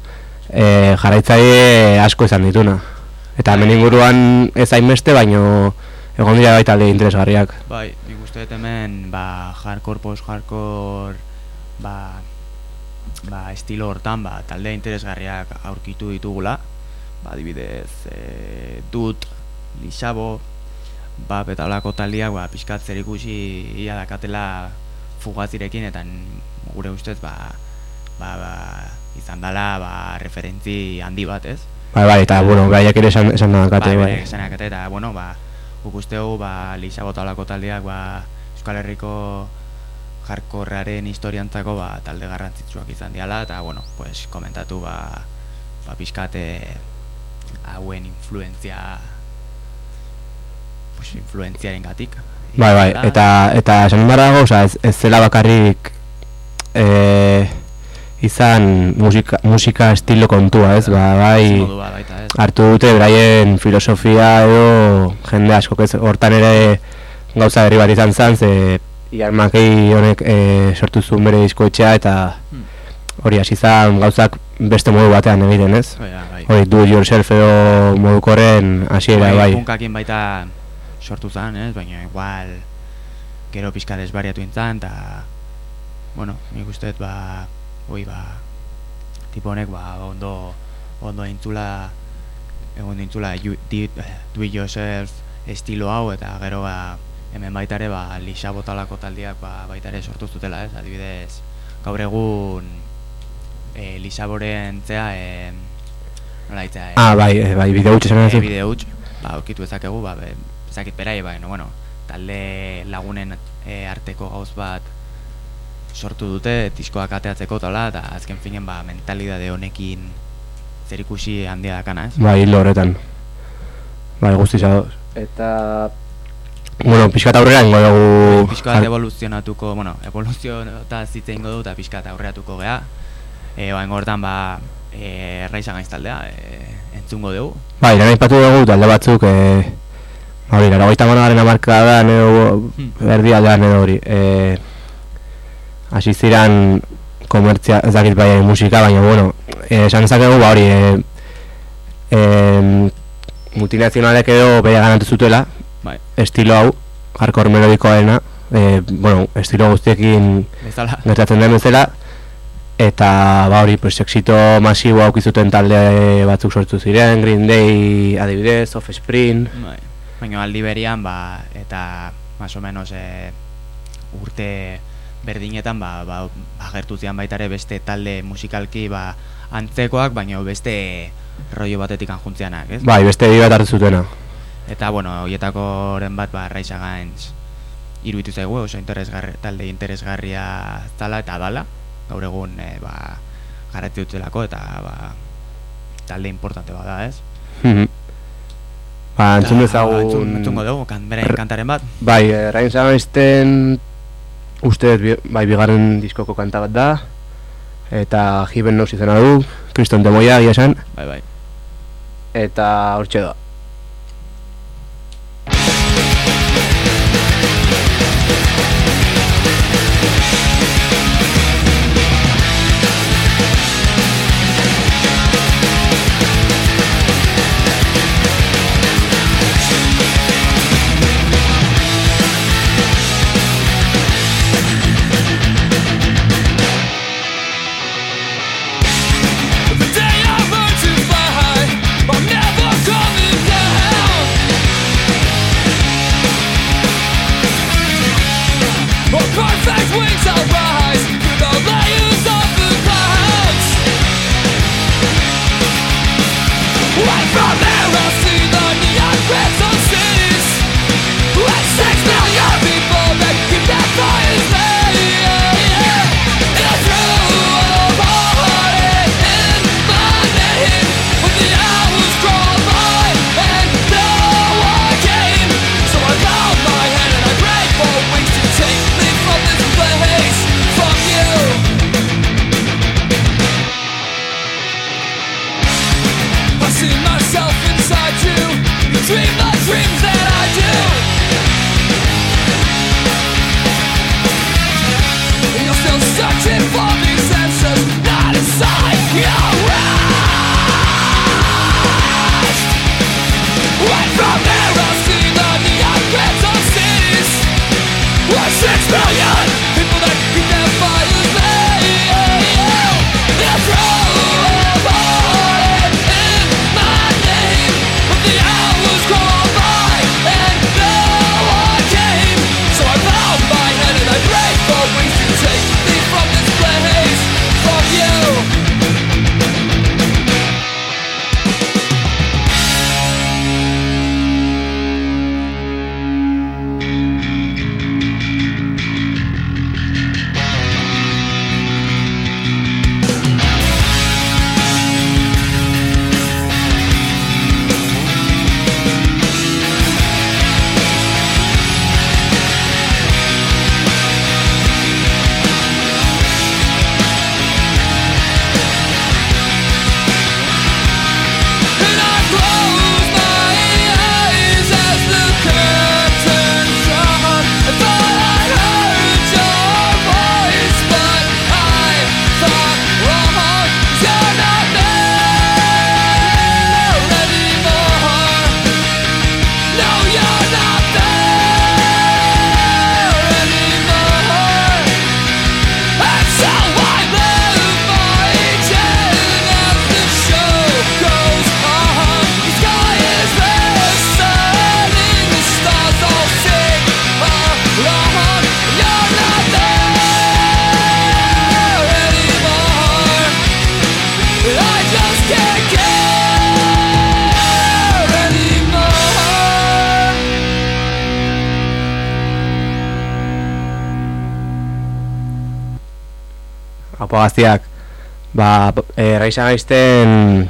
E, jarraitzaile asko izan dituna. Eta hemen inguruan ez hainbeste, baino egon dira baita alde interesgarriak. Bai, nik uste dut hemen, ba, hardcore, post-hardcore, ba, ba, estilo hortan, ba, talde interesgarriak aurkitu ditugula. Ba, adibidez, e, dut, lixabo, ba, eta holako taldeak, ba, pixkat zer ikusi ia dakatela fugazirekin, eta gure ustez, ba, ba, ba, izan dela, ba, referentzi handi bat, ez? Bai, bai, eta, bueno, gaiak ere esan, esan dakate, bai, bai. bai, esanak eta, bueno, ba, guk uste dugu, ba, Lisa Botalako taldeak, ba, Euskal Herriko jarkorraren historiantzako, ba, talde garrantzitsuak izan diala, eta, bueno, pues, komentatu, ba, ba, pixkate hauen influentzia, pues, influentziaren gatik. Bai, bai, eta, eta esan behar dago, oza, ez, ez zela bakarrik e, izan musika, musika estilo kontua, ez, ba, bai, modua baita, ez? hartu dute beraien filosofia edo jende asko ez hortan ere gauza berri bat izan zen ze Ian McKay honek e, sortu zuen bere diskoetxea eta Hmm. hori hasi zen gauzak beste modu batean egiten ez Bai, bai. hori do yourself edo modukoren hasiera bai punkakin baita sortu zen, ez? Baina igual gero pixka desbariatu intzan, eta bueno, nik uste dut, ba, oi, ba, tipo honek, ba, ondo, ondo intzula, egon intzula, you, do, do it yourself estilo hau, eta gero, ba, hemen baita ere, ba, lisa botalako taldiak, ba, baita ere sortu zutela, ez? Adibidez, gaur egun, e, lisaboren zea, e, nola ditzea, e, ah bai, e, bai bideo gutxi esan e, duzu bide huts, ba, aurkitu ezakegu, ba, be, ezakit berai, ba, no, bueno, talde lagunen e, arteko gauz bat sortu dute, diskoak ateatzeko tala, eta azken finen, ba, mentalidade honekin zer ikusi handia dakana, ez? bai hilo horretan bai guztiz adoz eta bueno, pixkat aurrera ingo dugu Pixka bat jar- evoluzionatuko, bueno, evoluzionata zitze ingo du, eta pixka bat aurreatuko gea. E, oain hortan, ba, e, erraiza gainz taldea, e, entzungo dugu. Bai, aipatu dugu talde batzuk e, hori, laro gaita managaren amarkadan edo Hmm. erdi aldean edo hori e, hasi ziran komertzia, ez dakit bai musika, baina bueno e, esan ezakegu ba hori e, e, multinazionalek edo bere ganatu zutela Bai, estilo hau, hardcore melodikoarena e, bueno, estilo guztiekin bezala. gertatzen den bezala eta ba hori pues exito masibo aukizuten talde batzuk sortu ziren Green Day adibidez Offspring Bai. Baina aldi berian, ba, eta más o menos e, urte berdinetan, ba, ba, agertu zian baita ere beste talde musikalki ba, antzekoak, baina beste rollo batetik anjuntzianak, ez? bai beste bi bat hartu zutena Eta, bueno, horietakoren bat, ba, raiza gainz iruditu zaigu, oso interesgarri, talde interesgarria zala eta dala, gaur egun, e, ba, garrati dutelako, eta, ba, talde importante bada, ez? Mhm. Ba entzun Eta, dezagun entzun, entzungo dugu, kan, beren kantaren bat. bai eh, Rain Sagaisten uste bai bigarren diskoko kanta bat da eta Given Knows izena du Kriston Demoia egia esan Bai, bai. eta hortxe da. Ba, e, raiza gaizten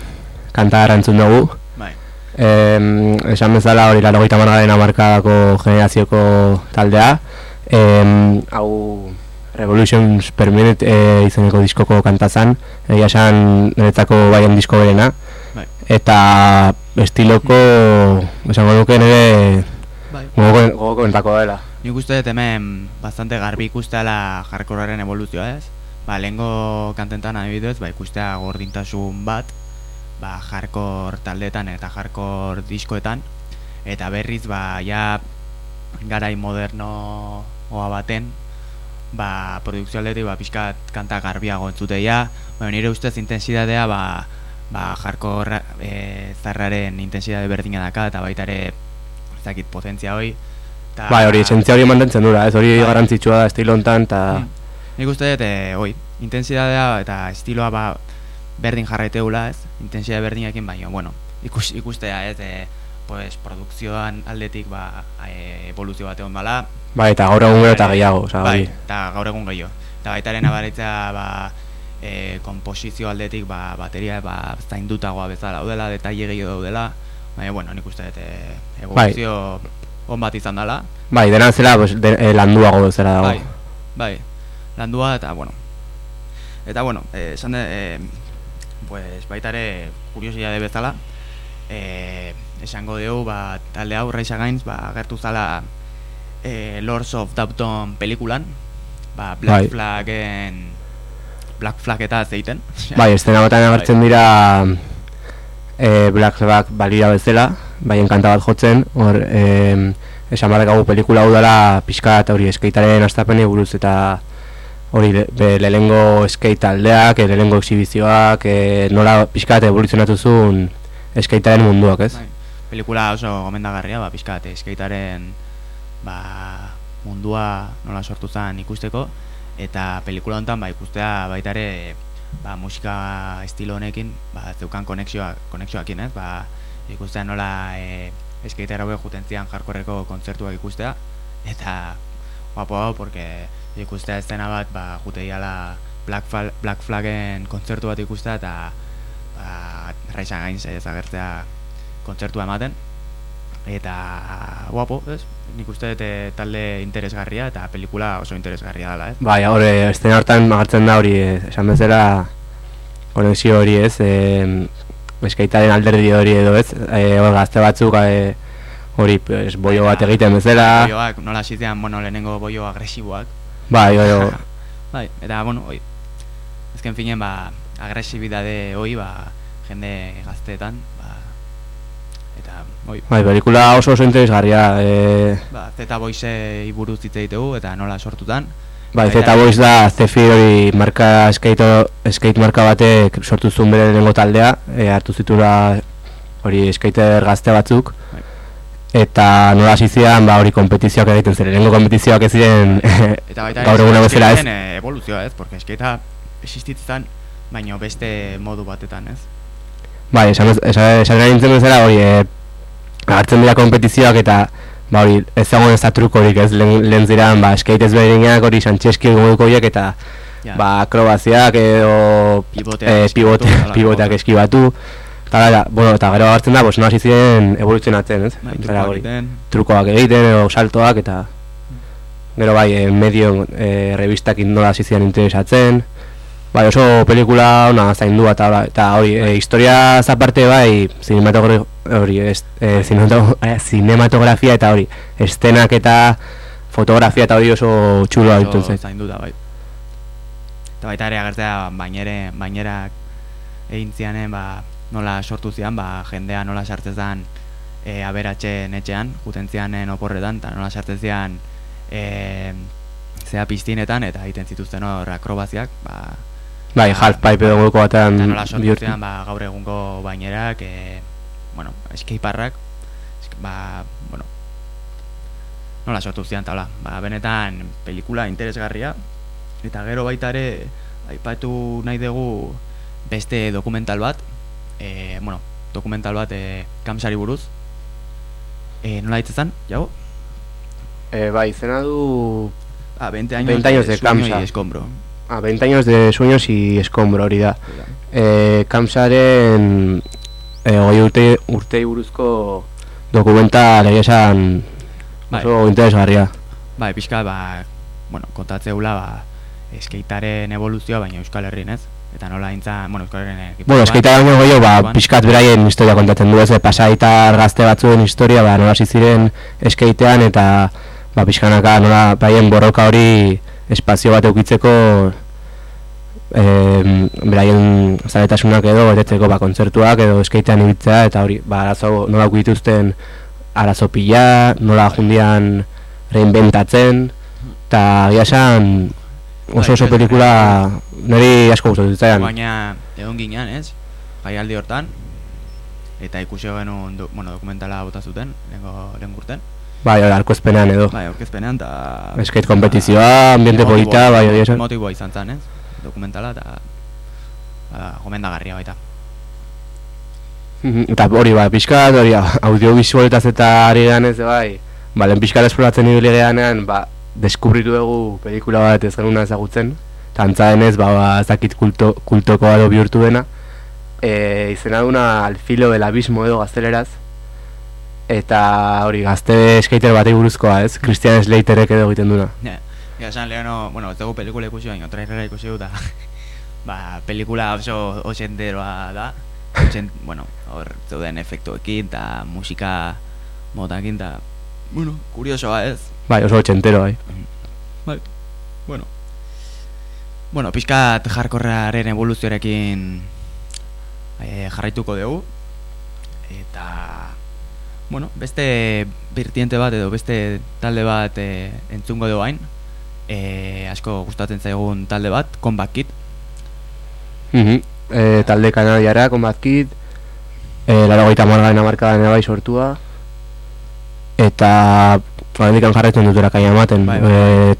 kanta erantzun dugu. Bai. Em, esan bezala hori laro gaita margaren amarkadako generazioko taldea. Em, hau Revolutions per Minute e, izeneko diskoko kanta zan. Egia esan niretzako baien disko berena. Bai. Eta estiloko, esango nuke nire Bai. gogoko dela. Nik uste dut hemen bastante garbi ikusteala jarkorraren evoluzioa ez? Ba, lehengo kantentan adibidez, ba, ikustea gordintasun bat, ba, jarkor taldeetan eta jarkor diskoetan, eta berriz, ba, ja, garai moderno oa baten, ba, produkzio aldetik, ba, pixkat kanta garbiago entzuteia, ba, nire ustez intensidadea, ba, ba, jarkor e, zarraren intensidade berdina daka, eta baita ere, ez dakit, potentzia hoi, Ta, Bai, hori, esentzia hori mantentzen dura, ez hori Bai. garrantzitsua da estilo hontan, eta... Mm. Nik uste dut, e, oi, intensidadea eta estiloa ba, berdin jarraiteula, ez? Intensidade berdinekin, baina, bueno, ikus, ikustea, ez? E, pues, produkzioan aldetik, ba, e, evoluzio bat egon bala. Bai, eta gaur egun gero eta gehiago, oza, Bai, eta gaur egun gehiago. Eta baita ere nabaritzea, ba, e, komposizio aldetik, ba, bateria, ba, zaindutagoa bezala daudela, detaile gehiago daudela. Baina, bueno, nik uste dut, e, evoluzio on bat izan dela. Bai, dena zela, pues, de, eh, landuago bezala dago. Bai, bai, landua eta, bueno, eta, bueno, eh, esan de, eh, pues, baita ere, kuriosia de bezala, e, esango dugu, ba, talde hau, Rise Against, ba, agertu zala e, Lords of Downton pelikulan, ba, Black Bai. Flaggen Black Flag eta zeiten. Bai, estena batan agertzen dira e, Black Flag balira bezala, bai enkanta bat jotzen, hor, e, esan barrek hau pelikula hau dela pixka eta hori eskaitaren astapenei buruz eta hori le, be, lehengo skate taldeak, e, lehengo exhibizioak, e, nola pixka eta evoluzionatu zuen skatearen munduak, ez? Bai. Pelikula oso gomendagarria, ba, pixka, eta skatearen ba, mundua nola sortu zen ikusteko, eta pelikula honetan ba, ikustea baita ere ba, musika estilo honekin ba, zeukan konexioa, konexioakin, ez? Ba, ikustea nola e, skater hauek juten zian jarkorreko kontzertuak ikustea, eta guapo hau, porque ikustea estena bat, ba, jute diala Black, Flag, Black Flaggen kontzertu bat ikustea, eta ba, Raisa gain ez agertzea kontzertua ematen eta guapo, ez? Nik uste dut eh, talde interesgarria eta pelikula oso interesgarria dela, ez? Bai, hor, e, estena hortan agertzen da hori, e, esan bezala konexio hori ez, e, eskaitaren alderdi hori edo ez, e, hor gazte batzuk e, hori pues, boio bat egiten bezala, Boioak, nola zizean, bueno, lehenengo boio agresiboak. Bai, oi, bai, eta, bueno, oi, ezken finen, ba, agresibidade hoi, ba, jende gazteetan, ba, eta, oi, bai, pelikula oso oso interesgarria, e, ba, Zeta Boise iburuz hitz egitegu eta nola sortutan. bai, Zeta Boys da Zefi hori marka skate, skate marka batek sortu zuen bere lehenengo taldea, e, hartu zitula hori skater gazte batzuk, Bai. Eta nola hasi ziren, ba, hori kompetizioak egiten ziren, lehenengo kompetizioak ez ziren Eta baita gaur eguna bezala ez, eh, evoluzioa, ez? Porque skatea existitzen, baino beste modu batetan, ez? Bai, esan, esan, esan nintzen bezala hori, e, hartzen dira kompetizioak eta ba hori, ez dagoen ez da trukorik ez, lehen, lehen ziren, ba, skate ezberdinak hori santxeski gomuko horiek eta Ja. ba, akrobaziak edo Pivoteak eh, pivote, eskibatu eta gara, bueno, eta gero hartzen da, bos, hasi ziren evoluzionatzen, ez? Bai, trukoak egiten. trukoak egiten edo saltoak eta gero bai, e, medio e, revistakin nola hasi ziren interesatzen Bai, oso pelikula ona zaindua eta hola, eta hori, e, historia aparte bai, cinematogra hori, ez, e, eh, cinematografia eta hori, estenak eta fotografia eta hori oso txuloa ditu zen. zainduta, bai. Eta baita ere agertzea bainere, bainerak egin zianen, ba, nola sortu zian, ba, jendea nola sartzen zen e, aberatxen etxean, juten zianen oporretan, eta nola sartzen zian e, zea piztinetan, eta egiten zituzten hor akrobaziak, ba, Bai, Ba, half-pipe edo goiko batean eta nola zian, ba, gaur egungo bainerak, e, bueno, eskeiparrak, esk- ba, bueno, nola sortu zian, eta ba, benetan pelikula interesgarria, eta gero baita ere, aipatu nahi dugu beste dokumental bat, e, bueno, dokumental bat e, kamsari buruz, e, nola ditzen jago? E, bai, izena du... Ah, 20 años, 20 años de sueño Kamsa. y escombro. Ah, 20 años de sueños y escombro hori da. E, Kamsaren e, hogei urte, urtei buruzko dokumenta egia esan Bai. oso interesgarria. Bai, pixka, ba, bueno, kontatzeula, ba, eskeitaren evoluzioa, baina Euskal Herrin ez? Eta nola intza, bueno, Herrin ekipo. Bueno, eskaita baino gehiago, ba, pixkat beraien historia kontatzen du ez, e, pasaitar gazte batzuen historia, ba, nola ziren eskeitean eta ba, pixkanaka nola beraien borroka hori espazio bat eukitzeko em, beraien zaletasunak edo betetzeko ba, kontzertuak edo eskeitean ibiltzea eta hori ba, arazo nola uki dituzten arazo pila, nola jundian reinventatzen eta esan oso oso Bai, pelikula niri asko gustatu zitzaidan. Baina, egon ginean, ez? Jaialdi hortan, eta ikusi genuen, do, bueno, dokumentala bota zuten, lehenko lehen urten. Bai, hori, arkozpenean edo. Bai, aurkezpenean, eta... Skate kompetizioa, ambiente polita, bai, hori esan. Motiboa izan zen, ez? Dokumentala, eta... Gomendagarria baita. Mhm, Eta hori, ba, pixkat, hori, audiovisualetaz eta ari gehan ez, bai, ba, lehen pixkat esploratzen ibili gehanean, ba, deskubritu dugu pelikula bat ez genuna ezagutzen, eta antza denez, ba, ba, ez dakit kulto, kultoko edo bihurtu dena, e, izena duna al filo del abismo edo gazteleraz, eta hori, gazte skater batei buruzkoa, ez, Christian Slaterek edo egiten duna. Ja, ja esan leheno, bueno, ez dugu pelikula ikusi, baina trailera ikusi dut, ba, pelikula oso osenderoa da. Otxent, bueno, hor zeuden efektuekin eta musika motakin eta, bueno, kuriosoa ez. Bai, oso txentero, bai. Bai, bueno. Bueno, pixkat jarkorraren evoluzioarekin e, jarraituko dugu. Eta, bueno, beste birtiente bat edo beste talde bat e, entzungo dugu hain. E, asko gustatzen zaigun talde bat, Combat Kid. Mhm. E, talde kanadiara, Combat Kid, e, laro gaita margaen amarkadan bai sortua, eta horrendikan jarraitzen dut erakaina ematen. Bai, E,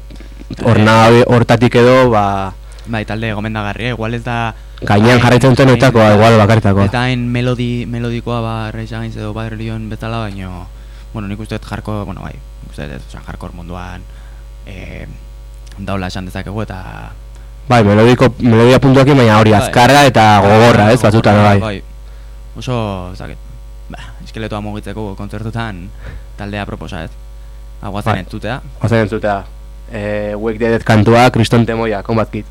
horna hortatik edo, ba, Bai, talde gomendagarria, igual ez da... gainean jarraitzen duten oitakoa, igual bakaritakoa. Eta hain melodi, melodikoa ba Rage Against edo Bad Religion bezala, baino bueno, nik uste jarko, bueno, bai, uste dut, oza, hardcore munduan eh, daula esan dezakegu eta Bai, melodiko, melodia puntuakin, baina hori Bai. azkarra eta gogorra, ez, batzutan, Gogorra, bai. Oso, ezaket, ba, eskeletoa mugitzeko kontzertutan taldea proposa, ez? Aguazen Bai. entzutea, Ozen entzutea, e, Wake the Dead kantua, Kriston Temoia, Combat Kid.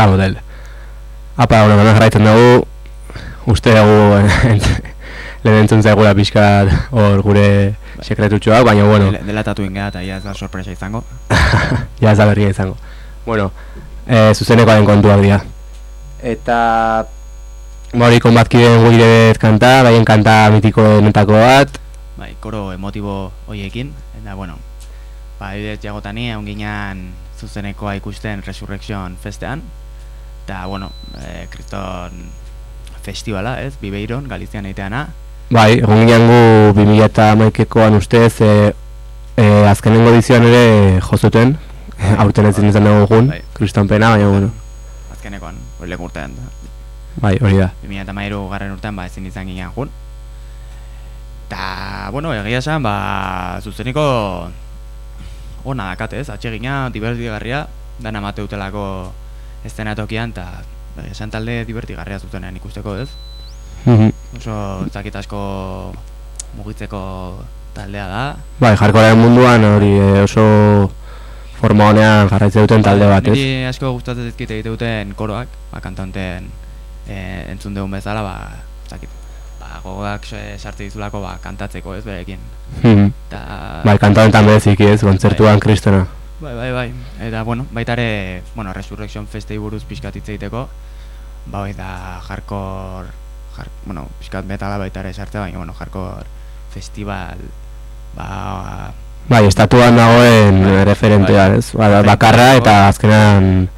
Ba, model. Apa, bueno, hemen jarraitzen dugu, uste dugu lehen entzun zaigula pixka hor gure sekretutxoak, baina, bueno, Del- Delatatu ingea eta ia ez da sorpresa izango. ja ez da berria izango. Bueno, e, zuzenekoaren kontuak dira. Eta, ba, hori konbatkideen guire kanta, baien kanta mitikoenetako bat, Bai, koro emotibo hoiekin, eta bueno, ba, adibidez jagotani, egon ginean zuzenekoa ikusten Resurrection festean. Eta, bueno, e, kriston festivala, ez, Bibeiron, Galizian eiteana. Bai, egon ginen gu 2008koan ustez, e, e, azkenengo edizioan ere jozuten, aurten ez izan dugu egun, Bai. kriston pena, baina, bueno, Azkenekoan, hori leku urtean. bai, hori da. 2008 garren urtean, ba, ezin izan ginen jun. Ta, bueno, egia esan, ba, zuzeniko ona dakate, ez, atsegina, divertigarria, dana mate utelako eszenatokian, eta egia esan talde divertigarria zuzenean ikusteko, ez? Mhm. Oso, ez dakit asko mugitzeko taldea da. Bai, jarkoaren munduan hori e, oso forma honean jarraitzen duten talde bat, ez? Niri asko gustatzen dizkite egite duten koroak, ba, kantaunten e, entzun dugun bezala, ba, ez dakit, ba, gogoak e, sartu dizulako, ba, kantatzeko, ez, berekin. Mhm. Ta, Bai, kanta honetan bereziki ez, kontzertuan Bai. kristona. bai, bai, bai. Eta, bueno, baita ere, bueno, Resurrection Festei buruz pixkat hitz egiteko, ba, bai da, hardcore, jar, bueno, pixkat metala baita ere sartzea, baina, bueno, hardcore festival, ba, Bai, estatuan dagoen Bai, referentea, bai. ez? Ba, Bai, bakarra bai. eta azkenan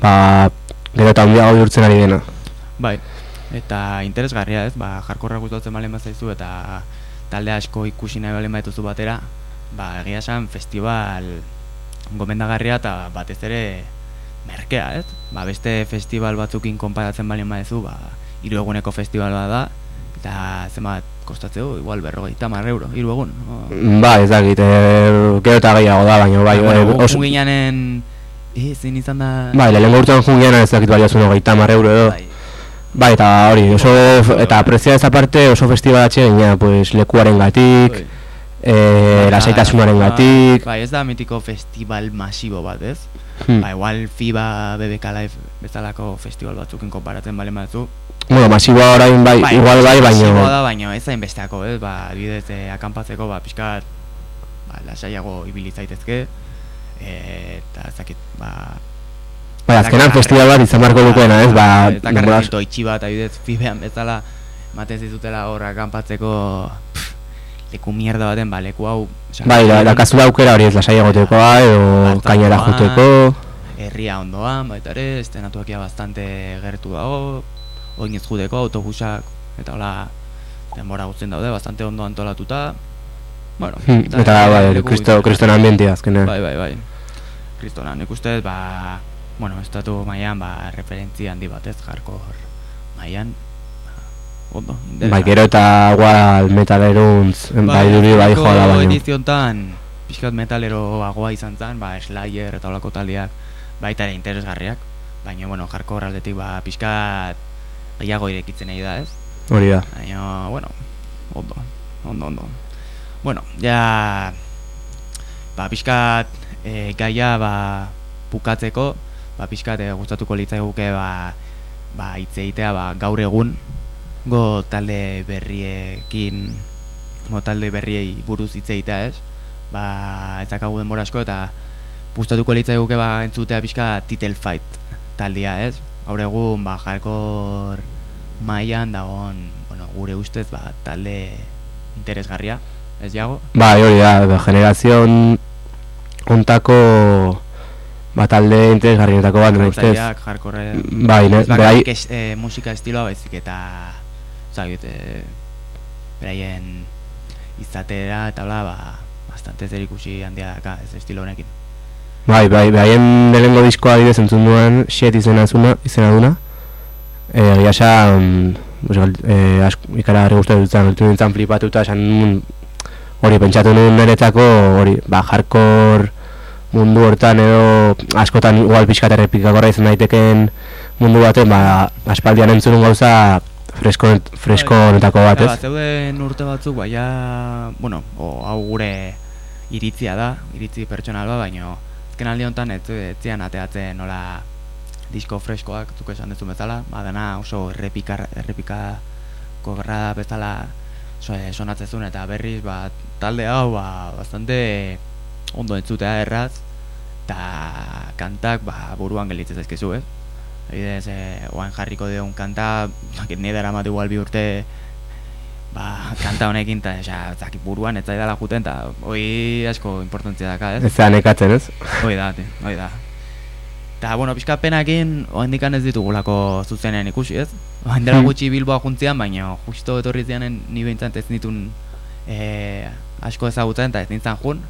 ba, gero eta handiago bihurtzen ari dena. Bai, eta interesgarria ez, ba, jarkorra gustatzen balen bazaizu eta talde asko ikusi nahi balen baituzu batera, ba, egia esan festival gomendagarria eta batez ere merkea, ez? Ba, beste festival batzukin konparatzen balen baduzu, ba, hiru eguneko festival bat da, eta zenbat kostatzeu, igual berrogeita mar euro, hiru egun. O, Bai, ez dakit, e, gero eta gehiago da, baina bai, Ba, bueno, e, oso, ginanen, eh, zein izan da... bai, lehenengo urtean jungian ez dakit balia zuen hogeita mar euro edo. bai, Bai, eta hori, oso, eta prezioa ez aparte oso festivalatxe gina, pues, lekuaren gatik, bai. E, lasaitasunaren gatik, Bai, ez da mitiko festival masibo bat, ez? hmm. Ba, igual FIBA, BBK Live bezalako festival batzukin konparatzen bale batzu. bueno, masiboa orain bai, igual bai, Masiboa baina, da, baino ez hainbesteako, ez? Ba, adibidez, eh, akanpatzeko, ba, pixkat, ba, lasaiago ibili zaitezke, eh, eta ez dakit, ba... bai, azkenan festival bat izan barko lukeena, ez, ba, Ez dakarren denboraz- itxi bat, adibidez, FIBean bezala, ematen zizutela hor akanpatzeko, pff, leku mierda baten, ba, leku hau... esan- Bai, da, dakazu da aukera hori ez lasai egotekoa edo Hartzakoa. kainera juteko. herria ondoan, baita ere, estenatuakia bastante gertu dago, oinez judeko, autobusak, eta hola, denbora guztien daude, bastante ondo antolatuta, bueno, Hmm, da- Eta bai, kristo, kriston ambientia azkenean. Bai, bai, bai, kristona, nik uste, ba, bueno, estatu mailan ba, referentzia handi batez, jarko mailan, ba, ondo, Bai, gero eta igual metaleruntz, bai, duri bai joa da baino. ediziontan, pixkat metalero agoa izan zen, ba, Slayer eta olako taldeak baita ere interesgarriak, baina, bueno, jarko aldetik, ba, pixkat gehiago irekitzen nahi da, ez? Hori da. Baina, bueno, ondo, ondo, ondo. Bueno, ja, ba, pixkat e, gaia, ba, bukatzeko, ba, pixkat e, gustatuko litzaiguke, ba, ba, hitz egitea, ba, gaur egun, go talde berriekin, go talde berriei buruz hitz egitea, ez? Ba, ez dakagu denbora asko, eta gustatuko litzaiguke, ba, entzutea pixka Title Fight taldea, ez? Gaur egun, ba, jarkor mailan dagoen, bueno, gure ustez, ba, talde interesgarria, ez jago? Bai, hori da, ba, generazion ontako ba, talde interesgarrietako bat, nire ustez. Hardcore Bai, ne, berai, eh, musika estiloa baizik eta zagit, eh, beraien izatera eta bla, ba, bastante zer ikusi handia daka ez estilo honekin. bai, bai, behaien lehenengo diskoa adibidez entzun duen, shit izena zuna, izena duna. Eh, egia gal- eh, asko, ikara gari guztatu dutzen, hortu nintzen flipatuta, esan nuen, hori pentsatu nuen niretako, hori, ba, hardcore mundu hortan edo askotan igual pixkat errepikakorra izan daiteken mundu baten, ba, aspaldian entzun gauza fresko, fresko honetako bat, Ja, ba, ez? zeuden urte batzuk, baina, bueno, o, hau gure iritzia da, iritzi pertsonal bat, baina azken aldi honetan ez ez zian ateatzen nola disko freskoak, zuk esan duzu bezala, badana oso errepikar, errepika korra bezala so, eh, sonatzen zuen, eta berriz, ba, talde hau, ba, bastante ondo entzutea erraz, eta kantak, ba, buruan gelitzen zaizkizu, ez? Adibidez, eh, oain jarriko dugun kanta, zakit nire daramat igual bi urte ba, kanta honekin, eta ja, zakit buruan ez zaidala juten, eta hoi asko importantzia daka, ez? Ez da nekatzen, ez? Hoi da, hoi da. Eta, bueno, pixka penakin, oendikan ez ditugulako zuzenean ikusi, ez? Oen dela Hmm. gutxi bilboa juntzian, baina justo etorri zianen ni behintzat ez nitun e, asko ezagutzen eta ez nintzen jun.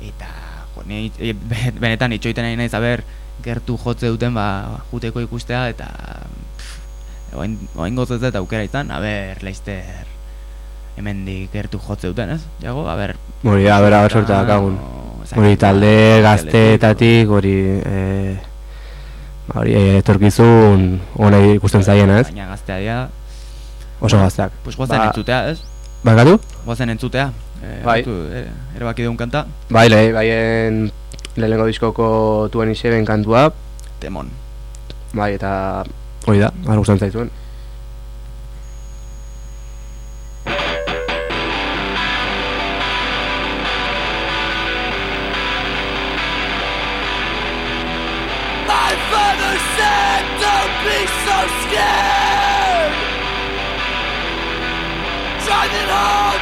Eta, jo, ni, e, be- benetan itxoiten nahi naiz aber gertu jotze duten ba, juteko ikustea eta oain, oain gozez eta aukera izan, aber Leicester hemendik gertu jotze duten, ez? Jago, aber... Hori, a ber, a ber sorte dakagun. Hori talde gazteetatik, hori, eh, hori eh, etorkizun ona ikusten zaiena, ez? Baina gaztea dira, Oso gazteak. pues gozen Ba- entzutea, ez? Bakatu? Gozen entzutea. E, Bai. e, erabaki deun kanta, Bai, le, baien lehenengo diskoko tuen iseben kantua, temon. bai, eta hori da, gara gustatzen zaizuen. My father said, don't be so scared. Driving home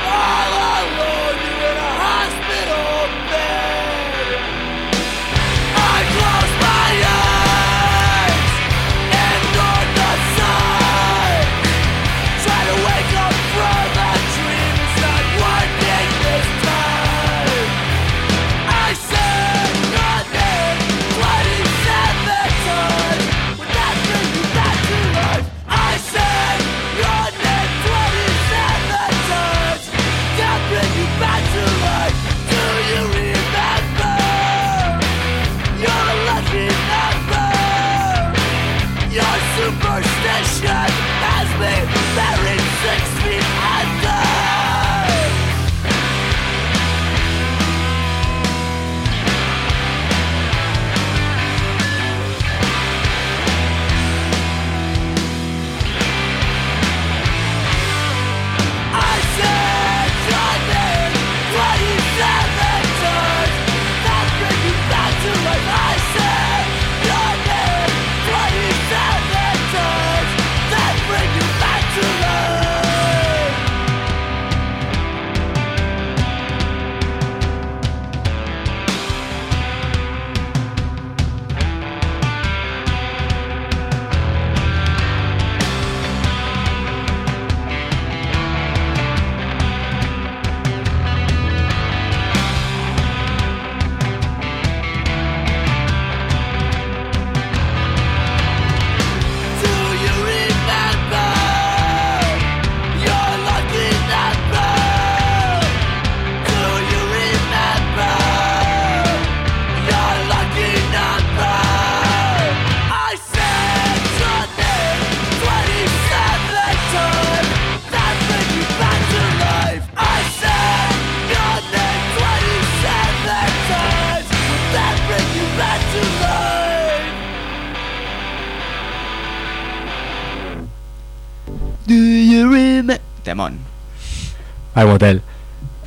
motel.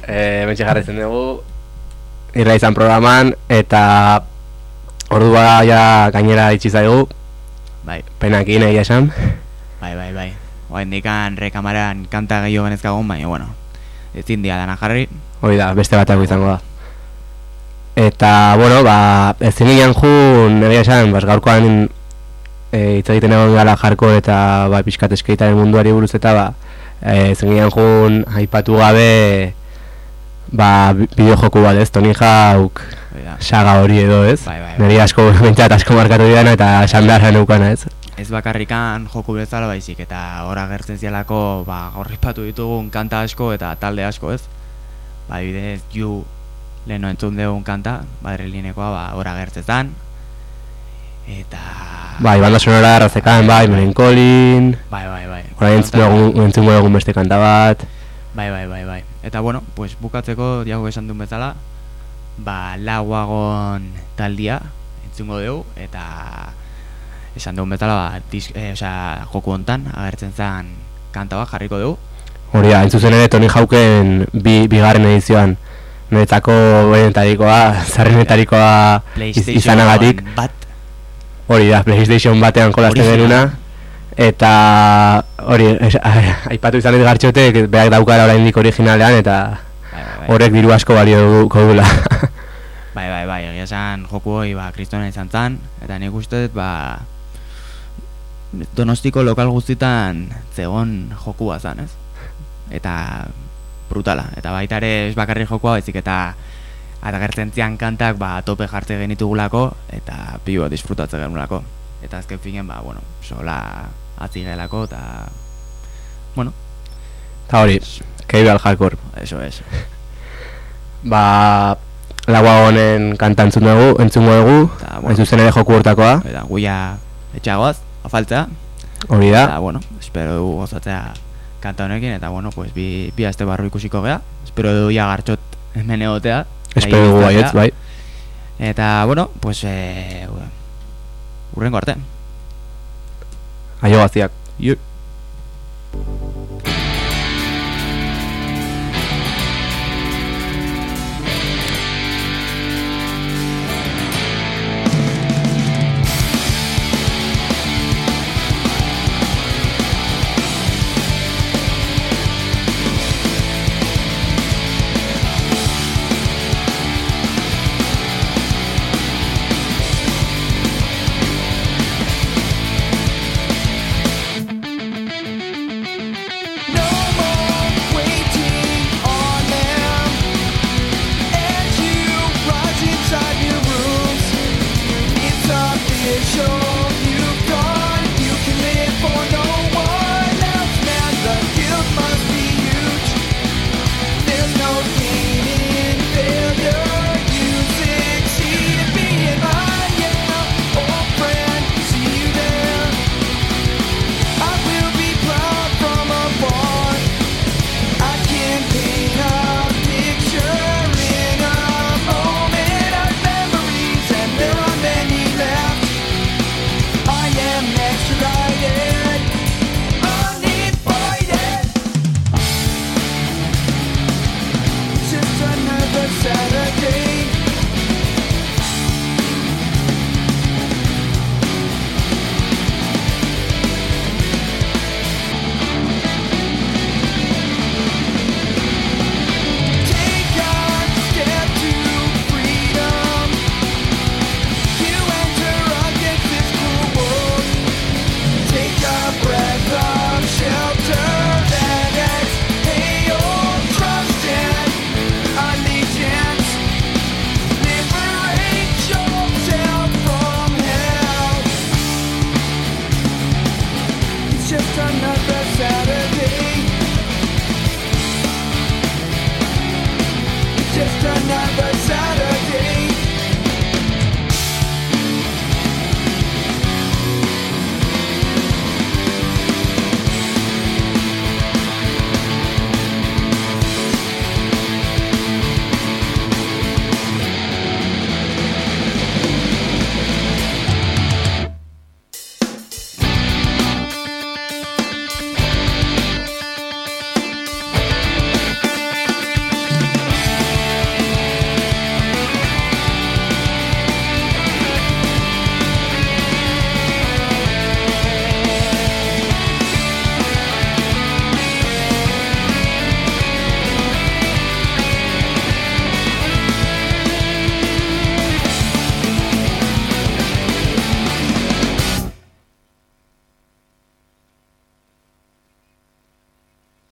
Eh, mentxe jarretzen dugu, irra izan programan, eta ordua ja gainera itxi zaigu, Bai, penakin egia esan. bai, bai, bai. Oain dikan rekamaran kanta gehiago genezkagun, baina, bueno, ezin dia dana jarri. Hori da, beste batako izango da. Eta, bueno, ba, ez zinean jun, egia esan, bas, gaurkoan e, hitz egiten egon gara jarko eta ba, pixkat eskeitaren munduari buruz eta ba, e, zinean jun, aipatu gabe, ba, bi- bideojoku bat ez, Tony Hawk saga hori edo ez, Bai, bai, bai. niri asko, bentsat asko markatu didana eta esan beharra neukana ez. Ez bakarrikan joku bezala baizik eta hor agertzen zialako ba, gaur aipatu ditugun kanta asko eta talde asko ez. Ba, bidez, ju leheno entzun dugun kanta, badrelinekoa ba, hor agertzen zan. Eta... Bai, banda sonora errazekan, bai, melankolin, Bai, bai, bai. orain entzungo dugun beste kanta bat, Bai, bai, bai, bai. Eta bueno, pues bukatzeko diago esan duen bezala, ba lauagon taldia entzungo dugu eta esan duen bezala ba, disk, eh, osea, joku hontan agertzen zen kanta bat jarriko dugu. Hori da, entzuzen ere Tony Hawken bi, bigarren edizioan Niretzako benetarikoa, zarrenetarikoa iz, izanagatik bat Hori da, PlayStation batean jolasten Original. denuna Eta hori, aipatu izan dut gartxotek, behar daukara oraindik originalean eta bai, bai, bai. horrek diru asko balio duko dula Bai, bai, bai, egia esan joku hori ba, kristona izan zan, eta nik uste dut, ba, donostiko lokal guztitan zegon jokua zan, ez? Eta brutala, eta baita ere ez bakarri jokua, baizik eta agertzen zian kantak ba, tope jartze genitugulako, eta pilo bat disfrutatze genulako. Eta azken finen, ba, bueno, sola atzi gelako, eta, bueno, Eta hori, Cable Hardcore. eso es. Ba, laua honen kanta entzun dugu, entzungo dugu, bueno. zuzen ere joku hortakoa, Eta guia etxagoaz, afaltzea, hori da. Eta, bueno, espero dugu gozatzea kanta honekin, eta, bueno, pues, bi, bi aste barru ikusiko gea. Espero dugu ja gartxot hemen egotea. Espero baietz, bai. Eta, bueno, pues, eh, urrengo arte. Aio gaziak. Iur.